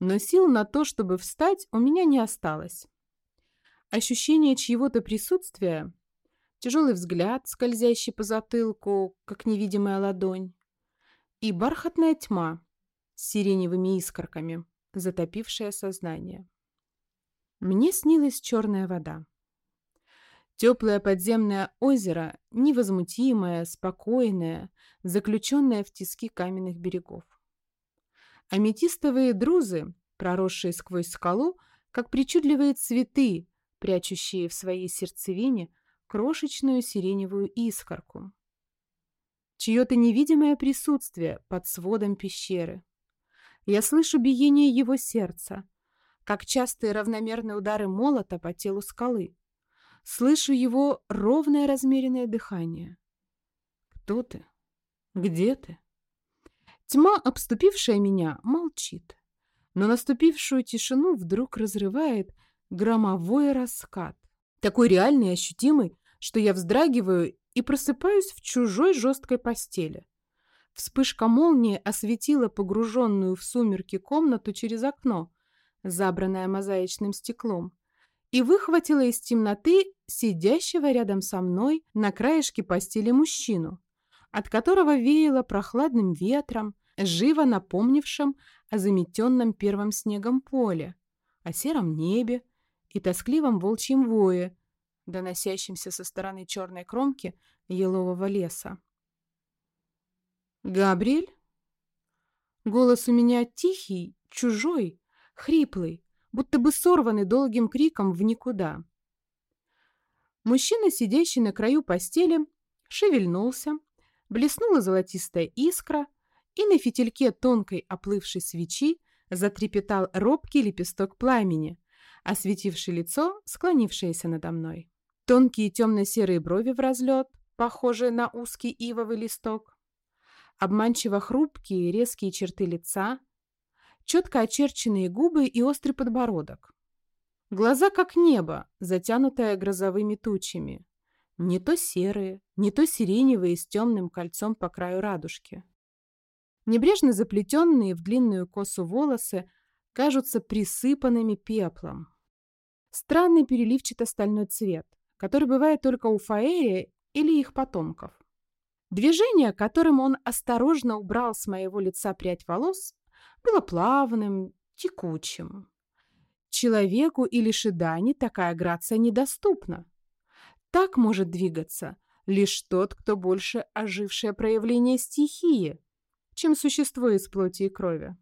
Но сил на то, чтобы встать, у меня не осталось. Ощущение чьего-то присутствия, тяжелый взгляд, скользящий по затылку, как невидимая ладонь, и бархатная тьма с сиреневыми искорками, затопившая сознание. Мне снилась черная вода. Теплое подземное озеро, невозмутимое, спокойное, заключенное в тиски каменных берегов. Аметистовые друзы, проросшие сквозь скалу, как причудливые цветы, прячущие в своей сердцевине крошечную сиреневую искорку. Чье-то невидимое присутствие под сводом пещеры. Я слышу биение его сердца, как частые равномерные удары молота по телу скалы. Слышу его ровное размеренное дыхание. Кто ты? Где ты? Тьма, обступившая меня, молчит. Но наступившую тишину вдруг разрывает громовой раскат. Такой реальный и ощутимый, что я вздрагиваю и просыпаюсь в чужой жесткой постели. Вспышка молнии осветила погруженную в сумерки комнату через окно, забранное мозаичным стеклом и выхватила из темноты сидящего рядом со мной на краешке постели мужчину, от которого веяло прохладным ветром, живо напомнившим о заметенном первым снегом поле, о сером небе и тоскливом волчьем вое, доносящемся со стороны черной кромки елового леса. «Габриэль?» Голос у меня тихий, чужой, хриплый, будто бы сорваны долгим криком в никуда. Мужчина, сидящий на краю постели, шевельнулся, блеснула золотистая искра, и на фитильке тонкой оплывшей свечи затрепетал робкий лепесток пламени, осветивший лицо, склонившееся надо мной. Тонкие темно-серые брови в разлет, похожие на узкий ивовый листок, обманчиво хрупкие резкие черты лица, четко очерченные губы и острый подбородок. Глаза как небо, затянутое грозовыми тучами. Не то серые, не то сиреневые с темным кольцом по краю радужки. Небрежно заплетенные в длинную косу волосы кажутся присыпанными пеплом. Странный переливчато-стальной цвет, который бывает только у фаэрия или их потомков. Движение, которым он осторожно убрал с моего лица прядь волос, было плавным, текучим. Человеку или шидане такая грация недоступна. Так может двигаться лишь тот, кто больше ожившее проявление стихии, чем существо из плоти и крови.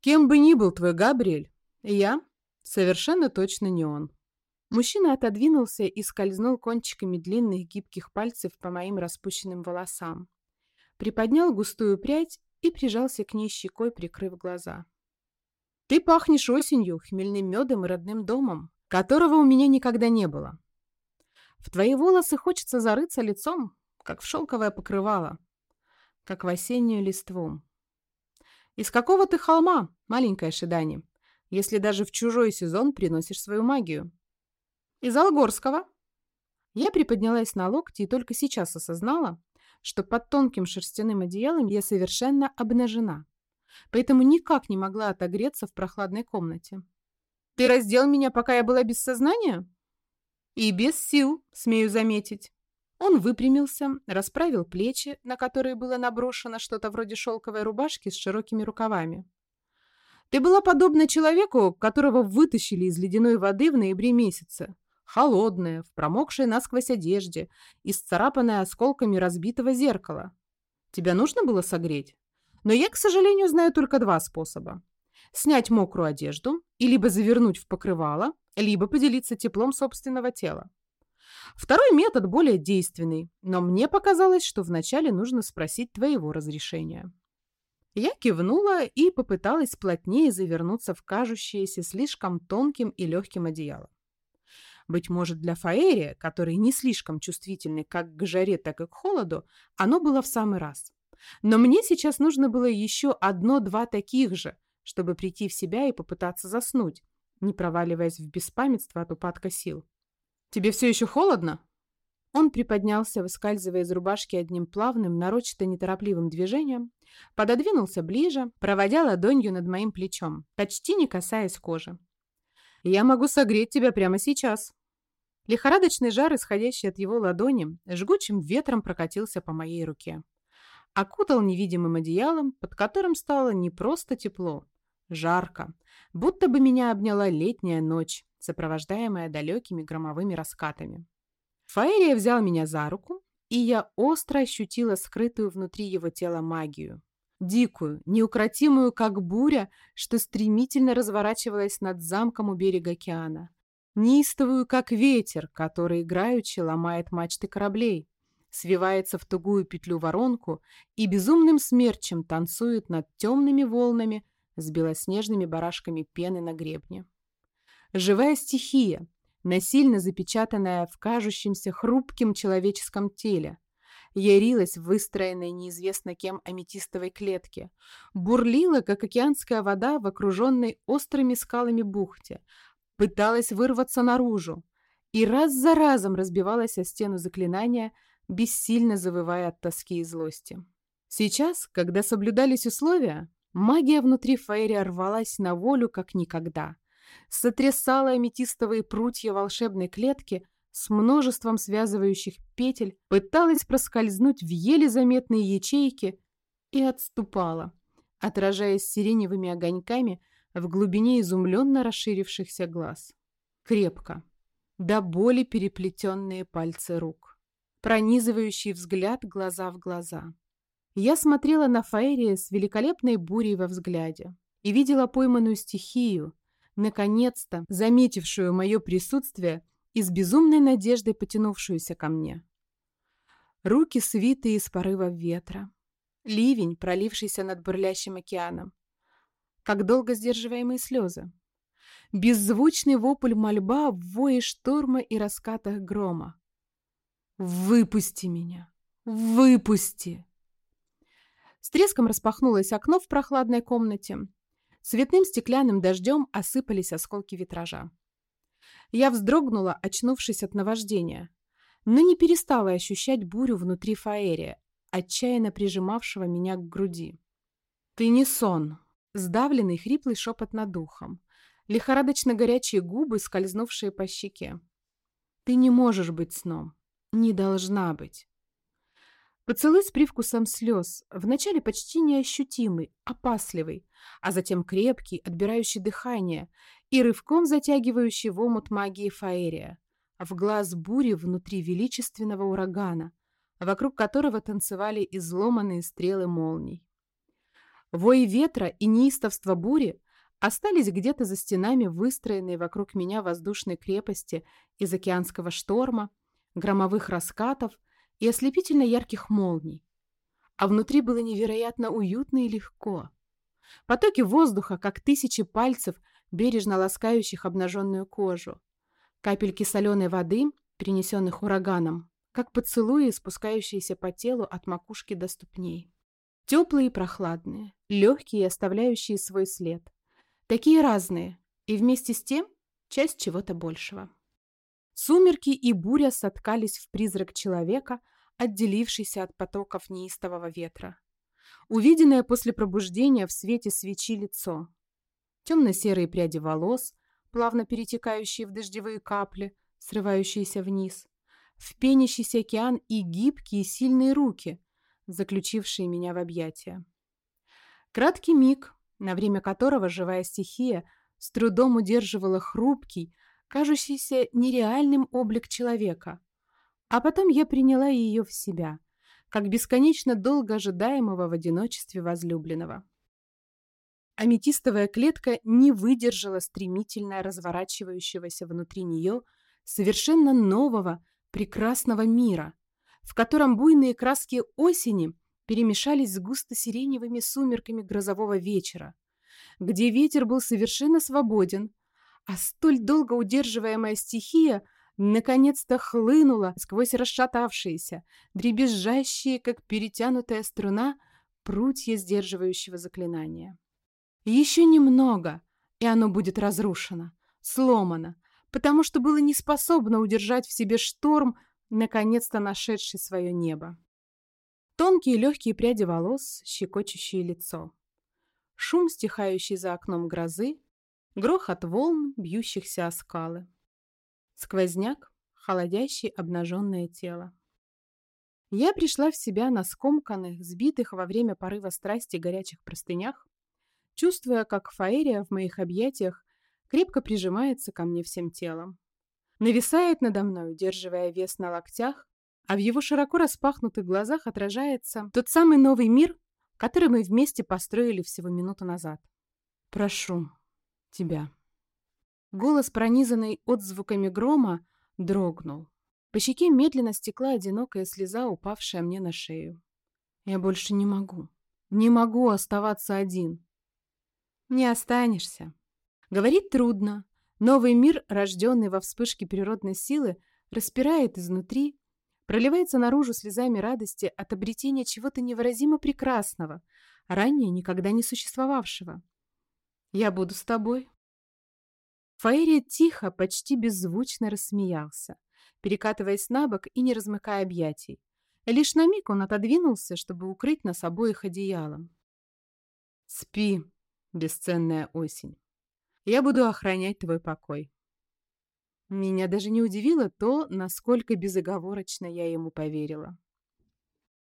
Кем бы ни был твой Габриэль, я совершенно точно не он. Мужчина отодвинулся и скользнул кончиками длинных гибких пальцев по моим распущенным волосам. Приподнял густую прядь и прижался к ней щекой, прикрыв глаза. Ты пахнешь осенью, хмельным медом и родным домом, которого у меня никогда не было. В твои волосы хочется зарыться лицом, как в шелковое покрывало, как в осеннюю листву. Из какого ты холма, маленькая Шидани, если даже в чужой сезон приносишь свою магию? Из Алгорского. Я приподнялась на локти и только сейчас осознала, что под тонким шерстяным одеялом я совершенно обнажена поэтому никак не могла отогреться в прохладной комнате. «Ты раздел меня, пока я была без сознания?» «И без сил, смею заметить». Он выпрямился, расправил плечи, на которые было наброшено что-то вроде шелковой рубашки с широкими рукавами. «Ты была подобна человеку, которого вытащили из ледяной воды в ноябре месяце. Холодная, в промокшей насквозь одежде, исцарапанная осколками разбитого зеркала. Тебя нужно было согреть?» Но я, к сожалению, знаю только два способа. Снять мокрую одежду и либо завернуть в покрывало, либо поделиться теплом собственного тела. Второй метод более действенный, но мне показалось, что вначале нужно спросить твоего разрешения. Я кивнула и попыталась плотнее завернуться в кажущееся слишком тонким и легким одеяло. Быть может, для Фаэрия, который не слишком чувствительный как к жаре, так и к холоду, оно было в самый раз. Но мне сейчас нужно было еще одно-два таких же, чтобы прийти в себя и попытаться заснуть, не проваливаясь в беспамятство от упадка сил. «Тебе все еще холодно?» Он приподнялся, выскальзывая из рубашки одним плавным, нарочито неторопливым движением, пододвинулся ближе, проводя ладонью над моим плечом, почти не касаясь кожи. «Я могу согреть тебя прямо сейчас». Лихорадочный жар, исходящий от его ладони, жгучим ветром прокатился по моей руке окутал невидимым одеялом, под которым стало не просто тепло, жарко, будто бы меня обняла летняя ночь, сопровождаемая далекими громовыми раскатами. Фаэрия взял меня за руку, и я остро ощутила скрытую внутри его тела магию. Дикую, неукротимую, как буря, что стремительно разворачивалась над замком у берега океана. Неистовую, как ветер, который играючи ломает мачты кораблей свивается в тугую петлю-воронку и безумным смерчем танцует над темными волнами с белоснежными барашками пены на гребне. Живая стихия, насильно запечатанная в кажущемся хрупким человеческом теле, ярилась в выстроенной неизвестно кем аметистовой клетке, бурлила, как океанская вода в окруженной острыми скалами бухте, пыталась вырваться наружу. И раз за разом разбивалась о стену заклинания, бессильно завывая от тоски и злости. Сейчас, когда соблюдались условия, магия внутри Фейри рвалась на волю как никогда. Сотрясала аметистовые прутья волшебной клетки с множеством связывающих петель, пыталась проскользнуть в еле заметные ячейки и отступала, отражаясь сиреневыми огоньками в глубине изумленно расширившихся глаз. Крепко, до боли переплетенные пальцы рук пронизывающий взгляд глаза в глаза. Я смотрела на Фаэрия с великолепной бурей во взгляде и видела пойманную стихию, наконец-то заметившую мое присутствие и с безумной надеждой потянувшуюся ко мне. Руки свитые из порыва ветра, ливень, пролившийся над бурлящим океаном, как долго сдерживаемые слезы, беззвучный вопль мольба в вое шторма и раскатах грома, «Выпусти меня! Выпусти!» С треском распахнулось окно в прохладной комнате. Цветным стеклянным дождем осыпались осколки витража. Я вздрогнула, очнувшись от наваждения, но не перестала ощущать бурю внутри Фаэрия, отчаянно прижимавшего меня к груди. «Ты не сон!» — сдавленный хриплый шепот над духом, лихорадочно горячие губы, скользнувшие по щеке. «Ты не можешь быть сном. Не должна быть». Поцелуй с привкусом слез, вначале почти неощутимый, опасливый, а затем крепкий, отбирающий дыхание и рывком затягивающий в омут магии Фаэрия, в глаз бури внутри величественного урагана, вокруг которого танцевали изломанные стрелы молний. Вой ветра и неистовство бури остались где-то за стенами выстроенной вокруг меня воздушной крепости из океанского шторма, громовых раскатов и ослепительно ярких молний. А внутри было невероятно уютно и легко. Потоки воздуха, как тысячи пальцев, бережно ласкающих обнаженную кожу. Капельки соленой воды, принесенных ураганом, как поцелуи, спускающиеся по телу от макушки до ступней. Теплые и прохладные, легкие и оставляющие свой след. Такие разные, и вместе с тем часть чего-то большего. Сумерки и буря соткались в призрак человека, отделившийся от потоков неистового ветра. Увиденное после пробуждения в свете свечи лицо. Темно-серые пряди волос, плавно перетекающие в дождевые капли, срывающиеся вниз. В пенящийся океан и гибкие сильные руки, заключившие меня в объятия. Краткий миг, на время которого живая стихия с трудом удерживала хрупкий, кажущийся нереальным облик человека – а потом я приняла ее в себя, как бесконечно долго ожидаемого в одиночестве возлюбленного. Аметистовая клетка не выдержала стремительно разворачивающегося внутри нее совершенно нового, прекрасного мира, в котором буйные краски осени перемешались с густо-сиреневыми сумерками грозового вечера, где ветер был совершенно свободен, а столь долго удерживаемая стихия наконец-то хлынула сквозь расшатавшиеся, дребезжащие, как перетянутая струна, прутья сдерживающего заклинания. Еще немного, и оно будет разрушено, сломано, потому что было не способно удержать в себе шторм, наконец-то нашедший свое небо. Тонкие легкие пряди волос, щекочущие лицо. Шум, стихающий за окном грозы, грохот волн, бьющихся о скалы. Сквозняк, холодящий обнаженное тело. Я пришла в себя на скомканных, сбитых во время порыва страсти горячих простынях, чувствуя, как Фаэрия в моих объятиях крепко прижимается ко мне всем телом. Нависает надо мной, удерживая вес на локтях, а в его широко распахнутых глазах отражается тот самый новый мир, который мы вместе построили всего минуту назад. Прошу тебя. Голос, пронизанный отзвуками грома, дрогнул. По щеке медленно стекла одинокая слеза, упавшая мне на шею. Я больше не могу. Не могу оставаться один. Не останешься. Говорить трудно. Новый мир, рожденный во вспышке природной силы, распирает изнутри, проливается наружу слезами радости от обретения чего-то невыразимо прекрасного, ранее никогда не существовавшего. Я буду с тобой, Фаэрия тихо, почти беззвучно рассмеялся, перекатываясь на бок и не размыкая объятий. Лишь на миг он отодвинулся, чтобы укрыть нас обоих одеялом. «Спи, бесценная осень. Я буду охранять твой покой». Меня даже не удивило то, насколько безоговорочно я ему поверила.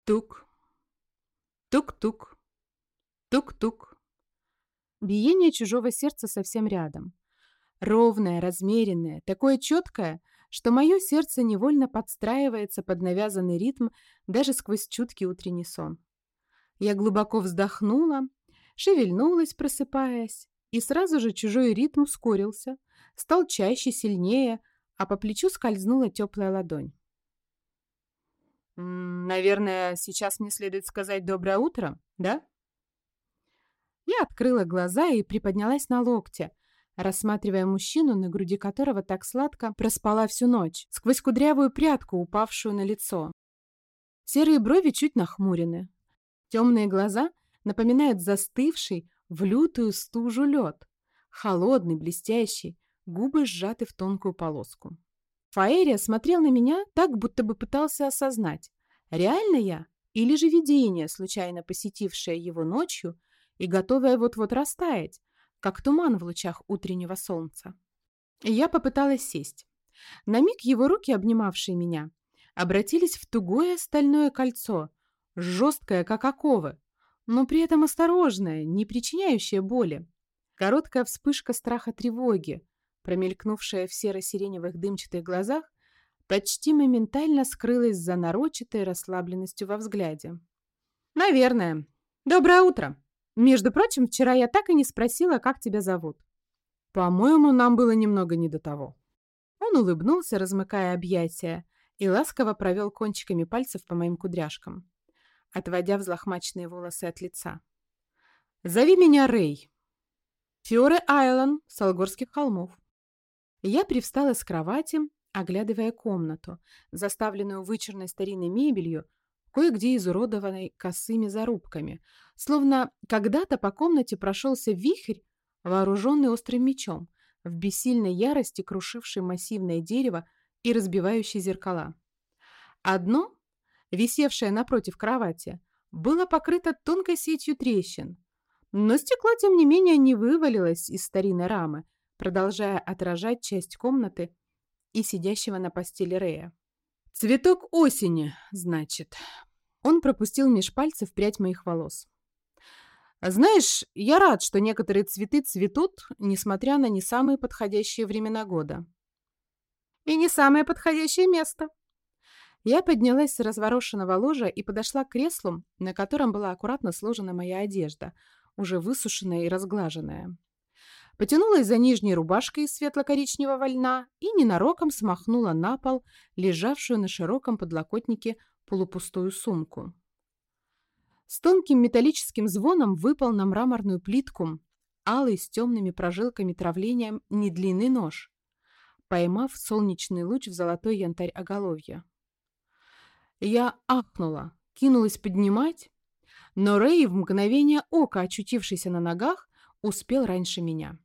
Тук, тук-тук, тук-тук. Биение чужого сердца совсем рядом. Ровное, размеренное, такое четкое, что мое сердце невольно подстраивается под навязанный ритм даже сквозь чуткий утренний сон. Я глубоко вздохнула, шевельнулась, просыпаясь, и сразу же чужой ритм ускорился, стал чаще, сильнее, а по плечу скользнула теплая ладонь. «Наверное, сейчас мне следует сказать доброе утро, да?» Я открыла глаза и приподнялась на локте, рассматривая мужчину, на груди которого так сладко проспала всю ночь, сквозь кудрявую прядку, упавшую на лицо. Серые брови чуть нахмурены. Темные глаза напоминают застывший в лютую стужу лед. Холодный, блестящий, губы сжаты в тонкую полоску. Фаэрия смотрел на меня так, будто бы пытался осознать, реально я или же видение, случайно посетившее его ночью и готовое вот-вот растаять, как туман в лучах утреннего солнца. Я попыталась сесть. На миг его руки, обнимавшие меня, обратились в тугое стальное кольцо, жесткое, как оковы, но при этом осторожное, не причиняющее боли. Короткая вспышка страха-тревоги, промелькнувшая в серо-сиреневых дымчатых глазах, почти моментально скрылась за нарочатой расслабленностью во взгляде. «Наверное. Доброе утро. Между прочим, вчера я так и не спросила, как тебя зовут. По-моему, нам было немного не до того». Он улыбнулся, размыкая объятия, и ласково провел кончиками пальцев по моим кудряшкам, отводя взлохмаченные волосы от лица. «Зови меня Рэй. Фиоре Айлан, с Алгорских холмов». Я привстала с кровати, оглядывая комнату, заставленную вычурной старинной мебелью, кое-где изуродованной косыми зарубками, словно когда-то по комнате прошелся вихрь, вооруженный острым мечом, в бессильной ярости крушивший массивное дерево и разбивающий зеркала. Одно, висевшее напротив кровати, было покрыто тонкой сетью трещин, но стекло, тем не менее, не вывалилось из старинной рамы, продолжая отражать часть комнаты и сидящего на постели Рея. «Цветок осени, значит». Он пропустил меж пальцев прядь моих волос. «Знаешь, я рад, что некоторые цветы цветут, несмотря на не самые подходящие времена года». «И не самое подходящее место». Я поднялась с разворошенного ложа и подошла к креслу, на котором была аккуратно сложена моя одежда, уже высушенная и разглаженная потянулась за нижней рубашкой из светло-коричневого льна и ненароком смахнула на пол лежавшую на широком подлокотнике полупустую сумку. С тонким металлическим звоном выпал на мраморную плитку алый с темными прожилками травлением недлинный нож, поймав солнечный луч в золотой янтарь оголовья. Я ахнула, кинулась поднимать, но Рэй, в мгновение ока очутившийся на ногах, успел раньше меня.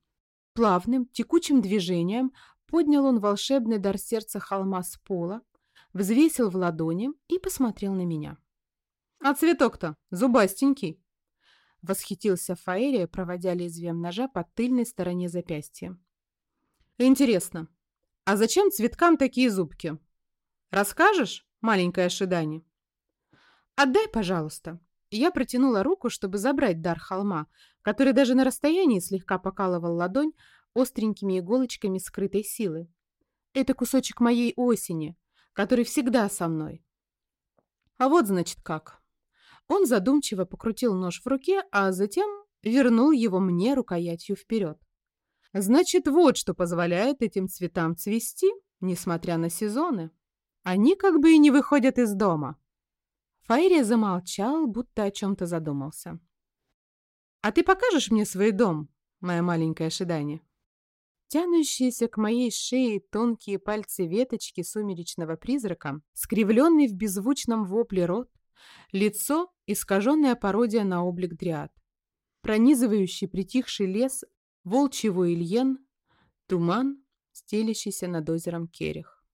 Плавным, текучим движением поднял он волшебный дар сердца холма с пола, взвесил в ладони и посмотрел на меня. «А цветок-то зубастенький!» Восхитился Фаэрия, проводя лезвием ножа по тыльной стороне запястья. «Интересно, а зачем цветкам такие зубки? Расскажешь, маленькая Шидани?» «Отдай, пожалуйста», я протянула руку, чтобы забрать дар холма, который даже на расстоянии слегка покалывал ладонь остренькими иголочками скрытой силы. Это кусочек моей осени, который всегда со мной. А вот, значит, как. Он задумчиво покрутил нож в руке, а затем вернул его мне рукоятью вперед. Значит, вот что позволяет этим цветам цвести, несмотря на сезоны. Они как бы и не выходят из дома. Фаерия замолчал, будто о чем-то задумался. «А ты покажешь мне свой дом, моя маленькая Шидани?» Тянущиеся к моей шее тонкие пальцы веточки сумеречного призрака, скривленный в беззвучном вопле рот, лицо — искаженная пародия на облик дриад, пронизывающий притихший лес, волчьего ильен, туман, стелящийся над озером Керех.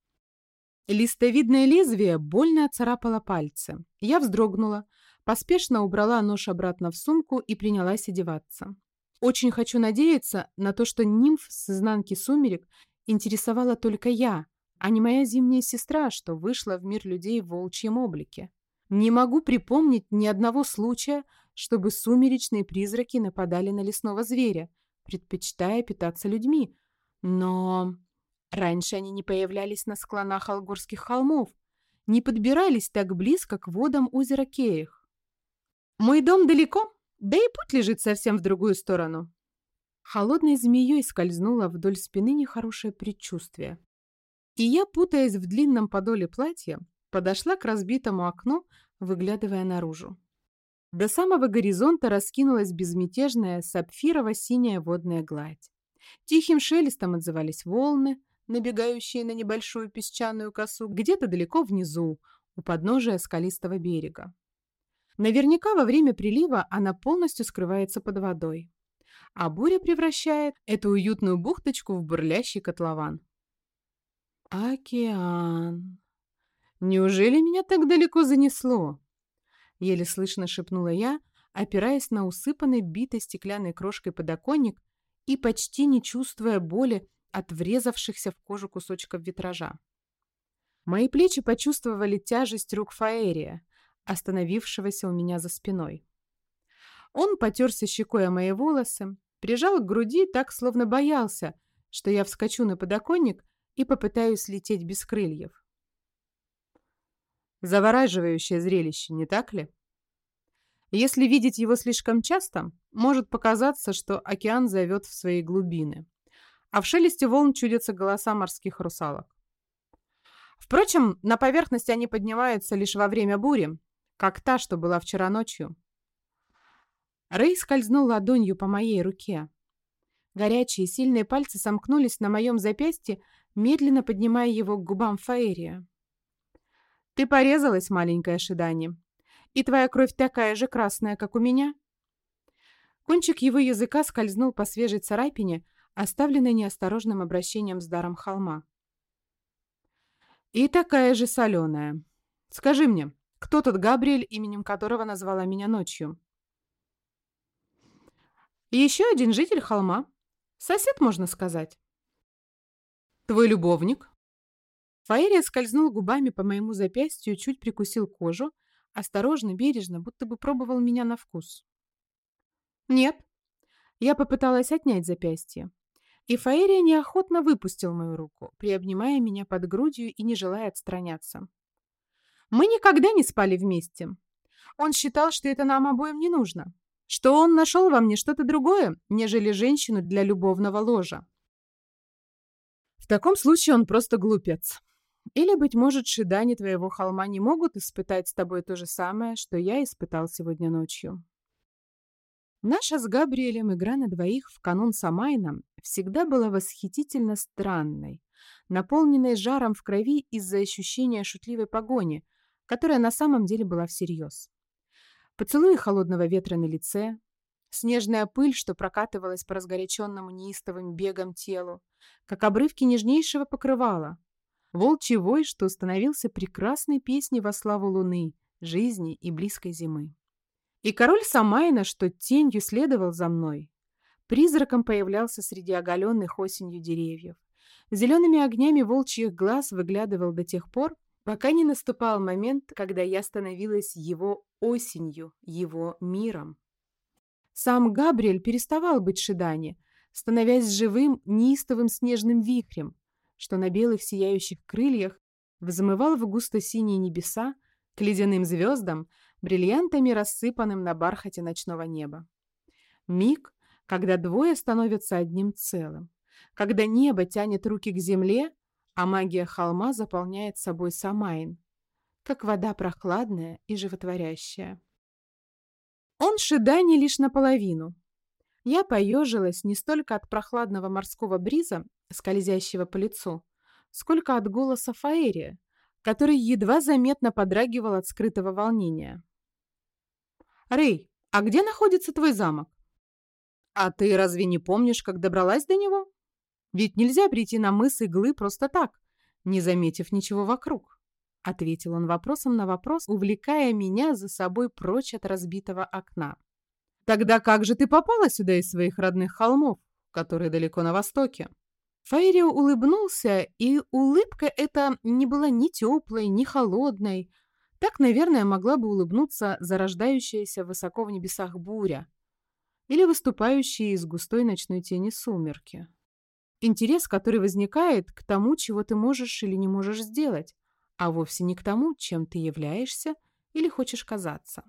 Листовидное лезвие больно оцарапало пальцы. Я вздрогнула, поспешно убрала нож обратно в сумку и принялась одеваться. Очень хочу надеяться на то, что нимф с изнанки сумерек интересовала только я, а не моя зимняя сестра, что вышла в мир людей в волчьем облике. Не могу припомнить ни одного случая, чтобы сумеречные призраки нападали на лесного зверя, предпочитая питаться людьми. Но Раньше они не появлялись на склонах Алгорских холмов, не подбирались так близко к водам озера Кеях. Мой дом далеко, да и путь лежит совсем в другую сторону. Холодной змеей скользнуло вдоль спины нехорошее предчувствие. И я, путаясь в длинном подоле платья, подошла к разбитому окну, выглядывая наружу. До самого горизонта раскинулась безмятежная сапфирово-синяя водная гладь. Тихим шелестом отзывались волны, набегающие на небольшую песчаную косу, где-то далеко внизу, у подножия скалистого берега. Наверняка во время прилива она полностью скрывается под водой. а буря превращает эту уютную бухточку в бурлящий котлован. Океан. Неужели меня так далеко занесло? Еле слышно шепнула я, опираясь на усыпанный битой стеклянной крошкой подоконник и почти не чувствуя боли от врезавшихся в кожу кусочков витража. Мои плечи почувствовали тяжесть рук Фаэрия, остановившегося у меня за спиной. Он потерся щекой о мои волосы, прижал к груди так, словно боялся, что я вскочу на подоконник и попытаюсь лететь без крыльев. Завораживающее зрелище, не так ли? Если видеть его слишком часто, может показаться, что океан зовет в свои глубины, а в шелесте волн чудятся голоса морских русалок. Впрочем, на поверхность они поднимаются лишь во время бури, как та, что была вчера ночью. Рэй скользнул ладонью по моей руке. Горячие сильные пальцы сомкнулись на моем запястье, медленно поднимая его к губам Фаэрия. «Ты порезалась, маленькая Шидани, и твоя кровь такая же красная, как у меня?» Кончик его языка скользнул по свежей царапине, оставленной неосторожным обращением с даром холма. «И такая же соленая. Скажи мне, кто тот Габриэль, именем которого назвала меня ночью? еще один житель холма. Сосед, можно сказать. Твой любовник? Фаэрия скользнул губами по моему запястью, чуть прикусил кожу, осторожно, бережно, будто бы пробовал меня на вкус. Нет. Я попыталась отнять запястье. И Фаэрия неохотно выпустил мою руку, приобнимая меня под грудью и не желая отстраняться. Мы никогда не спали вместе. Он считал, что это нам обоим не нужно. Что он нашел во мне что-то другое, нежели женщину для любовного ложа. В таком случае он просто глупец. Или, быть может, шидани твоего холма не могут испытать с тобой то же самое, что я испытал сегодня ночью. Наша с Габриэлем игра на двоих в канун Самайна всегда была восхитительно странной, наполненной жаром в крови из-за ощущения шутливой погони, которая на самом деле была всерьез. Поцелуи холодного ветра на лице, снежная пыль, что прокатывалась по разгоряченному неистовым бегом телу, как обрывки нежнейшего покрывала, волчий вой, что становился прекрасной песней во славу луны, жизни и близкой зимы. И король Самайна, что тенью следовал за мной, призраком появлялся среди оголенных осенью деревьев. Зелеными огнями волчьих глаз выглядывал до тех пор, пока не наступал момент, когда я становилась его осенью, его миром. Сам Габриэль переставал быть Шидани, становясь живым, неистовым снежным вихрем, что на белых сияющих крыльях взмывал в густо-синие небеса к ледяным звездам, бриллиантами рассыпанным на бархате ночного неба. Миг, когда двое становятся одним целым, когда небо тянет руки к земле, а магия холма заполняет собой Самайн, как вода прохладная и животворящая. Он шидани лишь наполовину. Я поежилась не столько от прохладного морского бриза, скользящего по лицу, сколько от голоса Фаэрия, который едва заметно подрагивал от скрытого волнения. «Рэй, а где находится твой замок?» «А ты разве не помнишь, как добралась до него?» Ведь нельзя прийти на мыс иглы просто так, не заметив ничего вокруг. Ответил он вопросом на вопрос, увлекая меня за собой прочь от разбитого окна. «Тогда как же ты попала сюда из своих родных холмов, которые далеко на востоке?» Фейрио улыбнулся, и улыбка эта не была ни теплой, ни холодной. Так, наверное, могла бы улыбнуться зарождающаяся высоко в небесах буря или выступающие из густой ночной тени сумерки. Интерес, который возникает к тому, чего ты можешь или не можешь сделать, а вовсе не к тому, чем ты являешься или хочешь казаться.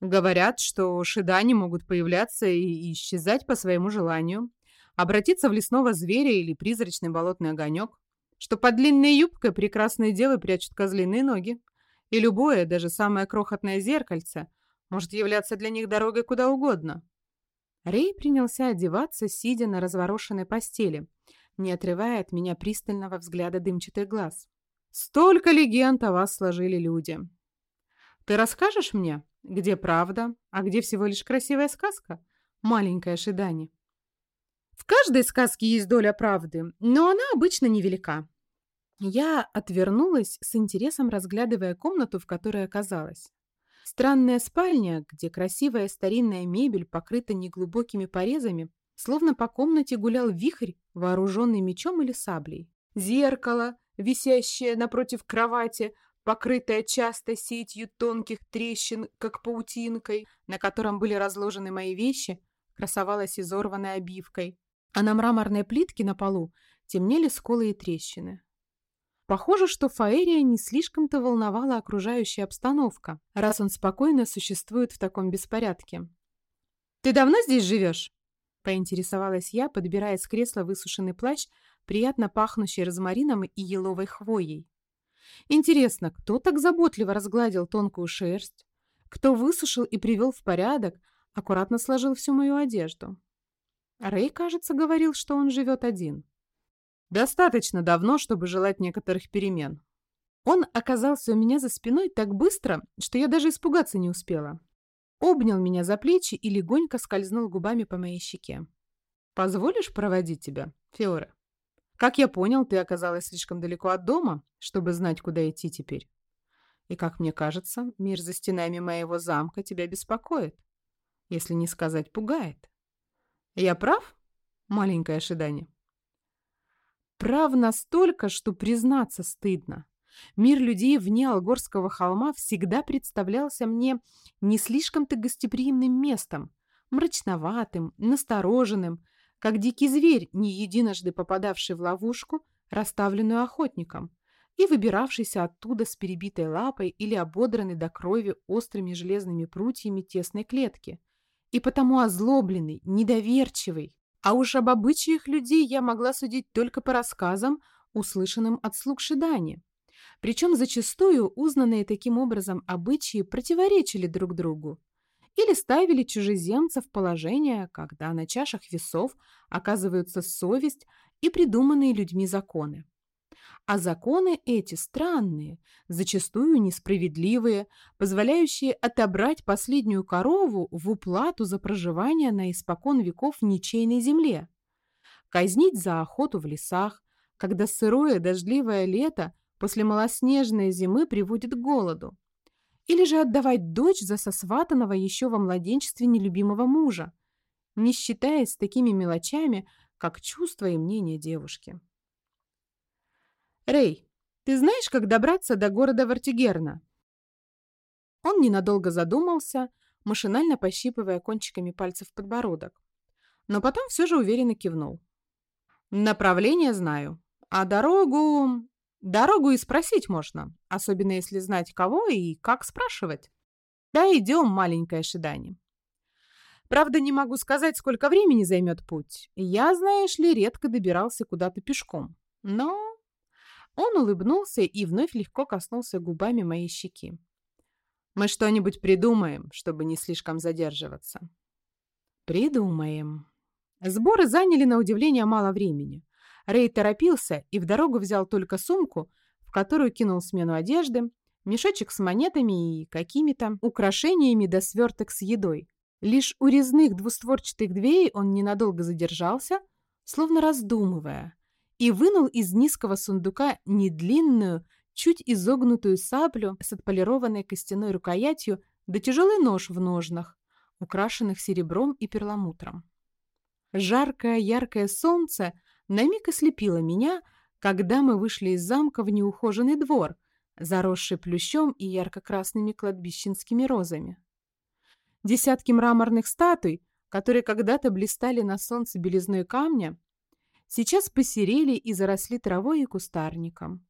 Говорят, что шидани могут появляться и исчезать по своему желанию, обратиться в лесного зверя или призрачный болотный огонек, что под длинной юбкой прекрасные девы прячут козлиные ноги, и любое, даже самое крохотное зеркальце, может являться для них дорогой куда угодно. Рэй принялся одеваться, сидя на разворошенной постели, не отрывая от меня пристального взгляда дымчатых глаз. «Столько легенд о вас сложили люди. Ты расскажешь мне, где правда, а где всего лишь красивая сказка, маленькая Шидани?» В каждой сказке есть доля правды, но она обычно невелика. Я отвернулась с интересом, разглядывая комнату, в которой оказалась. Странная спальня, где красивая старинная мебель покрыта неглубокими порезами, словно по комнате гулял вихрь, вооруженный мечом или саблей. Зеркало, висящее напротив кровати, покрытое часто сетью тонких трещин, как паутинкой, на котором были разложены мои вещи, красовалась изорванной обивкой, а на мраморной плитке на полу темнели сколы и трещины. Похоже, что Фаэрия не слишком-то волновала окружающая обстановка, раз он спокойно существует в таком беспорядке. «Ты давно здесь живешь?» — поинтересовалась я, подбирая с кресла высушенный плащ, приятно пахнущий розмарином и еловой хвоей. Интересно, кто так заботливо разгладил тонкую шерсть? Кто высушил и привел в порядок, аккуратно сложил всю мою одежду? Рэй, кажется, говорил, что он живет один. Достаточно давно, чтобы желать некоторых перемен. Он оказался у меня за спиной так быстро, что я даже испугаться не успела. Обнял меня за плечи и легонько скользнул губами по моей щеке. «Позволишь проводить тебя, Фиора?» Как я понял, ты оказалась слишком далеко от дома, чтобы знать, куда идти теперь. И, как мне кажется, мир за стенами моего замка тебя беспокоит, если не сказать пугает. Я прав, маленькое ожидание? Прав настолько, что признаться стыдно. Мир людей вне Алгорского холма всегда представлялся мне не слишком-то гостеприимным местом, мрачноватым, настороженным, как дикий зверь, не единожды попадавший в ловушку, расставленную охотником, и выбиравшийся оттуда с перебитой лапой или ободранный до крови острыми железными прутьями тесной клетки, и потому озлобленный, недоверчивый. А уж об обычаях людей я могла судить только по рассказам, услышанным от слуг Шидани. Причем зачастую узнанные таким образом обычаи противоречили друг другу или ставили чужеземцев в положение, когда на чашах весов оказываются совесть и придуманные людьми законы. А законы эти странные, зачастую несправедливые, позволяющие отобрать последнюю корову в уплату за проживание на испокон веков ничейной земле, казнить за охоту в лесах, когда сырое дождливое лето после малоснежной зимы приводит к голоду, или же отдавать дочь за сосватанного еще во младенчестве нелюбимого мужа, не считаясь такими мелочами, как чувства и мнения девушки. «Рэй, ты знаешь, как добраться до города Вартигерна?» Он ненадолго задумался, машинально пощипывая кончиками пальцев подбородок, но потом все же уверенно кивнул. «Направление знаю, а дорогу... Дорогу и спросить можно, особенно если знать кого и как спрашивать. Да, идем, маленькое ожидание. Правда, не могу сказать, сколько времени займет путь. Я, знаешь ли, редко добирался куда-то пешком. Но он улыбнулся и вновь легко коснулся губами моей щеки. Мы что-нибудь придумаем, чтобы не слишком задерживаться. Придумаем. Сборы заняли на удивление мало времени. Рэй торопился и в дорогу взял только сумку, в которую кинул смену одежды, мешочек с монетами и какими-то украшениями до сверток с едой. Лишь у резных двустворчатых дверей он ненадолго задержался, словно раздумывая, и вынул из низкого сундука недлинную, чуть изогнутую саблю с отполированной костяной рукоятью да тяжелый нож в ножнах, украшенных серебром и перламутром. Жаркое яркое солнце на миг ослепила меня, когда мы вышли из замка в неухоженный двор, заросший плющом и ярко-красными кладбищенскими розами. Десятки мраморных статуй, которые когда-то блистали на солнце белизной камня, сейчас посерели и заросли травой и кустарником.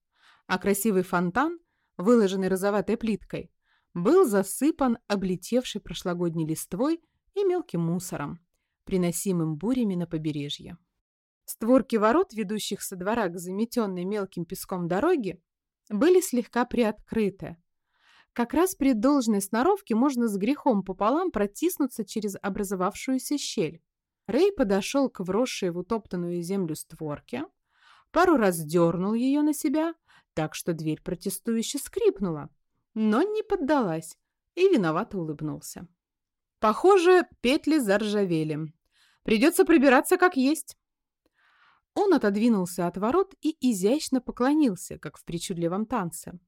А красивый фонтан, выложенный розоватой плиткой, был засыпан облетевшей прошлогодней листвой и мелким мусором, приносимым бурями на побережье. Створки ворот, ведущих со двора к заметенной мелким песком дороге, были слегка приоткрыты. Как раз при должной сноровке можно с грехом пополам протиснуться через образовавшуюся щель. Рэй подошел к вросшей в утоптанную землю створке, пару раз дернул ее на себя, так что дверь протестующе скрипнула, но не поддалась и виновато улыбнулся. Похоже, петли заржавели. Придется прибираться как есть. Он отодвинулся от ворот и изящно поклонился, как в причудливом танце.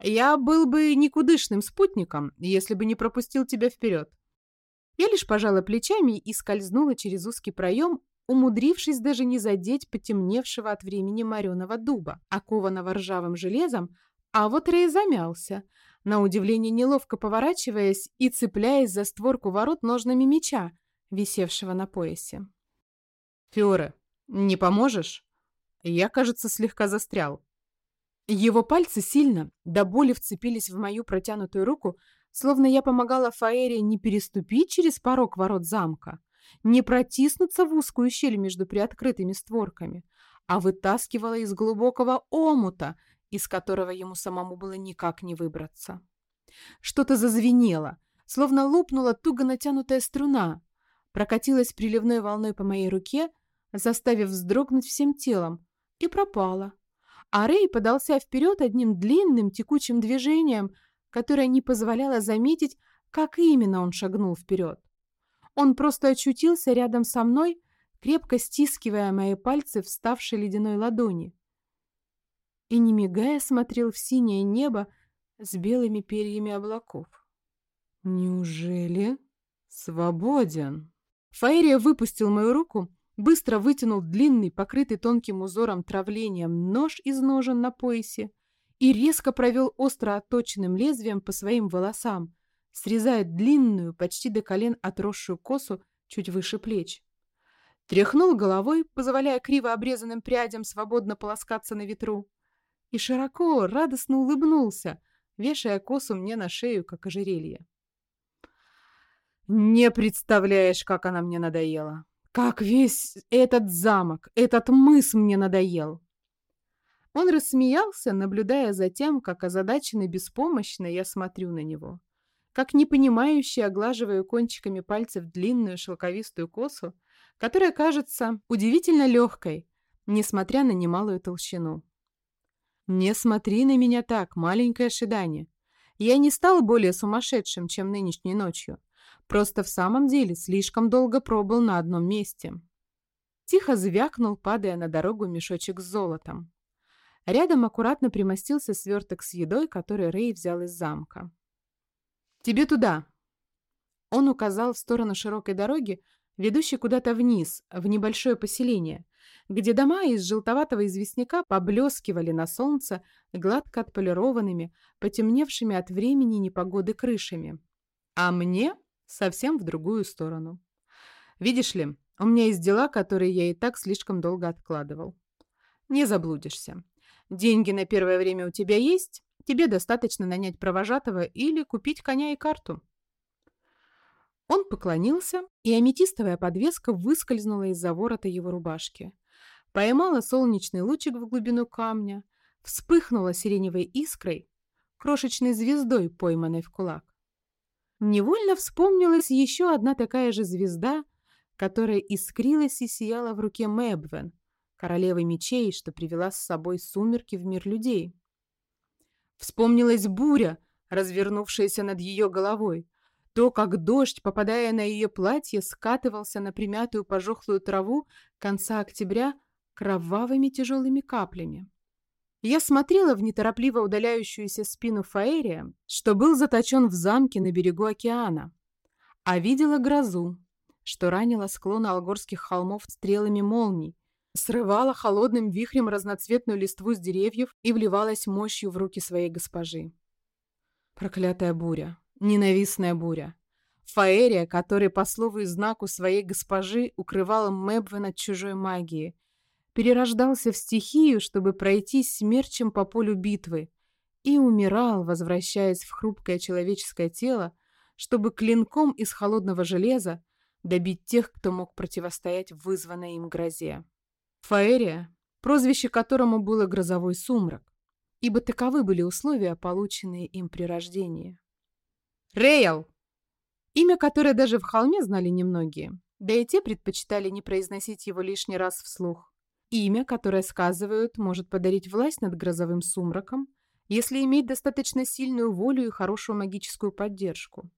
«Я был бы никудышным спутником, если бы не пропустил тебя вперед». Я лишь пожала плечами и скользнула через узкий проем, умудрившись даже не задеть потемневшего от времени мореного дуба, окованного ржавым железом, а вот Рэй замялся, на удивление неловко поворачиваясь и цепляясь за створку ворот ножными меча, висевшего на поясе. «Фиоре, не поможешь?» Я, кажется, слегка застрял. Его пальцы сильно, до боли вцепились в мою протянутую руку, словно я помогала Фаэре не переступить через порог ворот замка, не протиснуться в узкую щель между приоткрытыми створками, а вытаскивала из глубокого омута, из которого ему самому было никак не выбраться. Что-то зазвенело, словно лопнула туго натянутая струна, прокатилась приливной волной по моей руке, заставив вздрогнуть всем телом, и пропала. А Рэй подался вперед одним длинным текучим движением, которое не позволяло заметить, как именно он шагнул вперед. Он просто очутился рядом со мной, крепко стискивая мои пальцы вставшей ледяной ладони и, не мигая, смотрел в синее небо с белыми перьями облаков. «Неужели свободен?» Фаерия выпустил мою руку, быстро вытянул длинный, покрытый тонким узором травлением нож из ножен на поясе и резко провел остро отточенным лезвием по своим волосам, срезая длинную, почти до колен отросшую косу чуть выше плеч. Тряхнул головой, позволяя криво обрезанным прядям свободно полоскаться на ветру и широко, радостно улыбнулся, вешая косу мне на шею, как ожерелье. «Не представляешь, как она мне надоела! Как весь этот замок, этот мыс мне надоел!» Он рассмеялся, наблюдая за тем, как озадаченно беспомощно я смотрю на него. Как непонимающе оглаживаю кончиками пальцев длинную шелковистую косу, которая кажется удивительно легкой, несмотря на немалую толщину. «Не смотри на меня так, маленькое шидание. Я не стал более сумасшедшим, чем нынешней ночью. Просто в самом деле слишком долго пробыл на одном месте». Тихо звякнул, падая на дорогу мешочек с золотом. Рядом аккуратно примостился сверток с едой, который Рэй взял из замка. «Тебе туда!» Он указал в сторону широкой дороги, ведущей куда-то вниз, в небольшое поселение, где дома из желтоватого известняка поблескивали на солнце гладко отполированными, потемневшими от времени непогоды крышами. А мне совсем в другую сторону. Видишь ли, у меня есть дела, которые я и так слишком долго откладывал. Не заблудишься. Деньги на первое время у тебя есть, тебе достаточно нанять провожатого или купить коня и карту. Он поклонился, и аметистовая подвеска выскользнула из-за ворота его рубашки поймала солнечный лучик в глубину камня, вспыхнула сиреневой искрой, крошечной звездой, пойманной в кулак. Невольно вспомнилась еще одна такая же звезда, которая искрилась и сияла в руке Мэбвен, королевы мечей, что привела с собой сумерки в мир людей. Вспомнилась буря, развернувшаяся над ее головой, то, как дождь, попадая на ее платье, скатывался на примятую пожухлую траву конца октября кровавыми тяжелыми каплями. Я смотрела в неторопливо удаляющуюся спину Фаэрия, что был заточен в замке на берегу океана, а видела грозу, что ранила склоны алгорских холмов стрелами молний, срывала холодным вихрем разноцветную листву с деревьев и вливалась мощью в руки своей госпожи. Проклятая буря, ненавистная буря. Фаэрия, который по слову и знаку своей госпожи укрывал Мэбвен от чужой магии – перерождался в стихию, чтобы пройти смерчем по полю битвы, и умирал, возвращаясь в хрупкое человеческое тело, чтобы клинком из холодного железа добить тех, кто мог противостоять вызванной им грозе. Фаэрия, прозвище которому было «грозовой сумрак», ибо таковы были условия, полученные им при рождении. Рейл! Имя, которое даже в холме знали немногие, да и те предпочитали не произносить его лишний раз вслух. Имя, которое сказывают, может подарить власть над грозовым сумраком, если иметь достаточно сильную волю и хорошую магическую поддержку.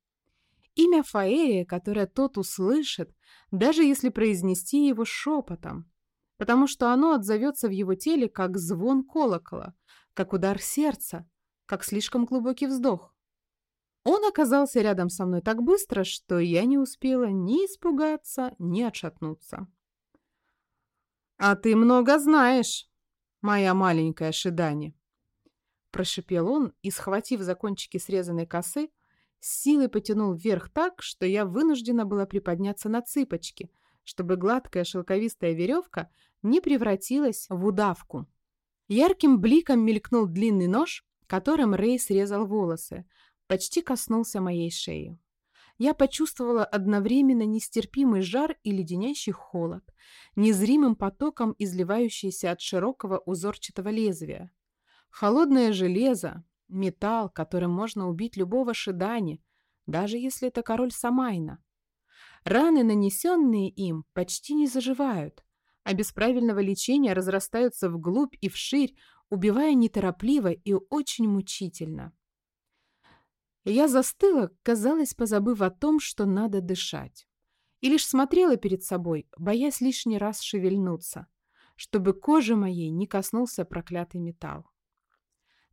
Имя Фаэрия, которое тот услышит, даже если произнести его шепотом, потому что оно отзовется в его теле как звон колокола, как удар сердца, как слишком глубокий вздох. Он оказался рядом со мной так быстро, что я не успела ни испугаться, ни отшатнуться. «А ты много знаешь, моя маленькая Шидани!» Прошипел он и, схватив за кончики срезанной косы, силой потянул вверх так, что я вынуждена была приподняться на цыпочки, чтобы гладкая шелковистая веревка не превратилась в удавку. Ярким бликом мелькнул длинный нож, которым Рэй срезал волосы, почти коснулся моей шеи. Я почувствовала одновременно нестерпимый жар и леденящий холод, незримым потоком изливающийся от широкого узорчатого лезвия. Холодное железо, металл, которым можно убить любого шидани, даже если это король Самайна. Раны, нанесенные им, почти не заживают, а без правильного лечения разрастаются вглубь и вширь, убивая неторопливо и очень мучительно. Я застыла, казалось, позабыв о том, что надо дышать. И лишь смотрела перед собой, боясь лишний раз шевельнуться, чтобы кожи моей не коснулся проклятый металл.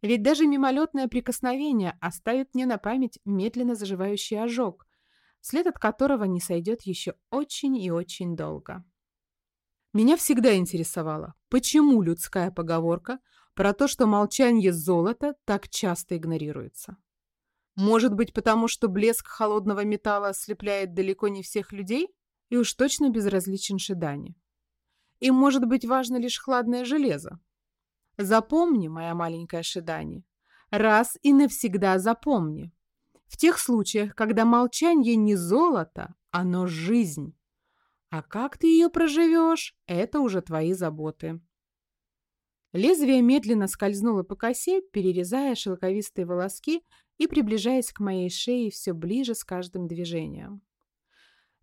Ведь даже мимолетное прикосновение оставит мне на память медленно заживающий ожог, след от которого не сойдет еще очень и очень долго. Меня всегда интересовало, почему людская поговорка про то, что молчание золота так часто игнорируется. Может быть, потому что блеск холодного металла ослепляет далеко не всех людей и уж точно безразличен Шидане. И может быть важно лишь хладное железо, Запомни, моя маленькая Шидани, раз и навсегда запомни. В тех случаях, когда молчание не золото, оно жизнь. А как ты ее проживешь, это уже твои заботы. Лезвие медленно скользнуло по косе, перерезая шелковистые волоски и приближаясь к моей шее все ближе с каждым движением.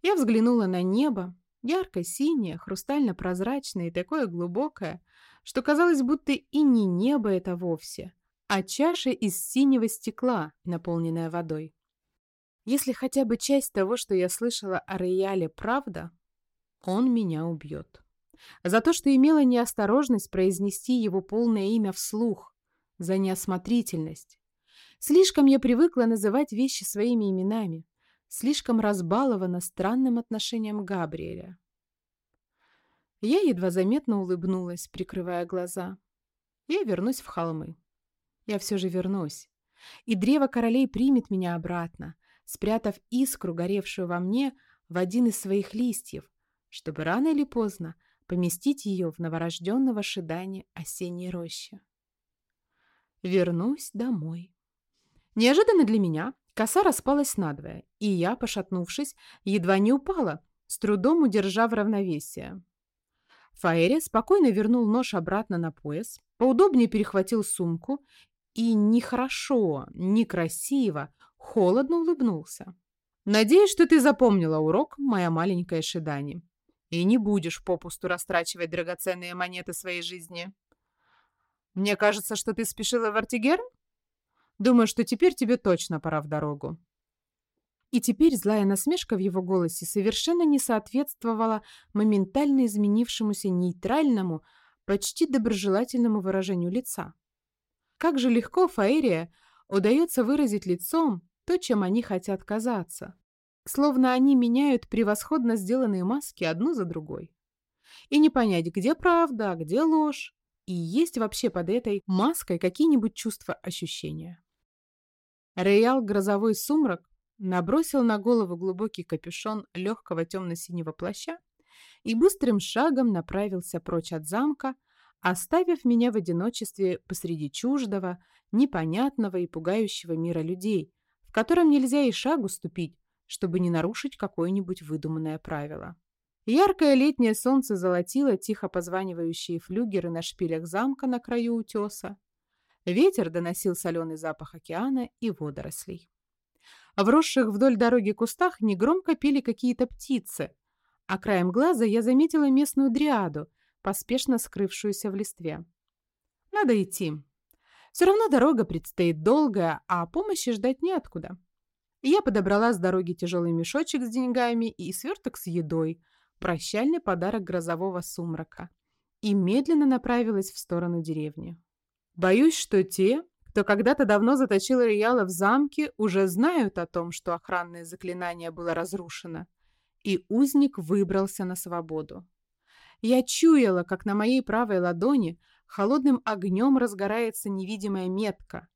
Я взглянула на небо, ярко-синее, хрустально-прозрачное и такое глубокое, что казалось, будто и не небо это вовсе, а чаша из синего стекла, наполненная водой. Если хотя бы часть того, что я слышала о Рояле, правда, он меня убьет. За то, что имела неосторожность произнести его полное имя вслух, за неосмотрительность. Слишком я привыкла называть вещи своими именами, слишком разбалована странным отношением Габриэля. Я едва заметно улыбнулась, прикрывая глаза. Я вернусь в холмы. Я все же вернусь. И древо королей примет меня обратно, спрятав искру, горевшую во мне, в один из своих листьев, чтобы рано или поздно поместить ее в новорожденного шидане осенней рощи. Вернусь домой. Неожиданно для меня коса распалась надвое, и я, пошатнувшись, едва не упала, с трудом удержав равновесие. Фаэри спокойно вернул нож обратно на пояс, поудобнее перехватил сумку и нехорошо, некрасиво, холодно улыбнулся. «Надеюсь, что ты запомнила урок, моя маленькая Шидани, и не будешь попусту растрачивать драгоценные монеты своей жизни. Мне кажется, что ты спешила в Артигерн? Думаю, что теперь тебе точно пора в дорогу. И теперь злая насмешка в его голосе совершенно не соответствовала моментально изменившемуся нейтральному, почти доброжелательному выражению лица. Как же легко Фаэрия удается выразить лицом то, чем они хотят казаться. Словно они меняют превосходно сделанные маски одну за другой. И не понять, где правда, а где ложь. И есть вообще под этой маской какие-нибудь чувства ощущения. Реал «Грозовой сумрак» набросил на голову глубокий капюшон легкого темно-синего плаща и быстрым шагом направился прочь от замка, оставив меня в одиночестве посреди чуждого, непонятного и пугающего мира людей, в котором нельзя и шагу ступить, чтобы не нарушить какое-нибудь выдуманное правило. Яркое летнее солнце золотило тихо позванивающие флюгеры на шпилях замка на краю утеса. Ветер доносил соленый запах океана и водорослей. В росших вдоль дороги кустах негромко пели какие-то птицы, а краем глаза я заметила местную дриаду, поспешно скрывшуюся в листве. Надо идти. Все равно дорога предстоит долгая, а помощи ждать неоткуда. Я подобрала с дороги тяжелый мешочек с деньгами и сверток с едой, прощальный подарок грозового сумрака, и медленно направилась в сторону деревни. Боюсь, что те, кто когда-то давно заточил Рияла в замке, уже знают о том, что охранное заклинание было разрушено, и узник выбрался на свободу. Я чуяла, как на моей правой ладони холодным огнем разгорается невидимая метка,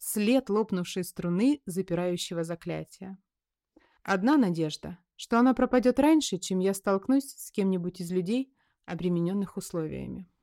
след лопнувшей струны запирающего заклятия. Одна надежда, что она пропадет раньше, чем я столкнусь с кем-нибудь из людей, обремененных условиями.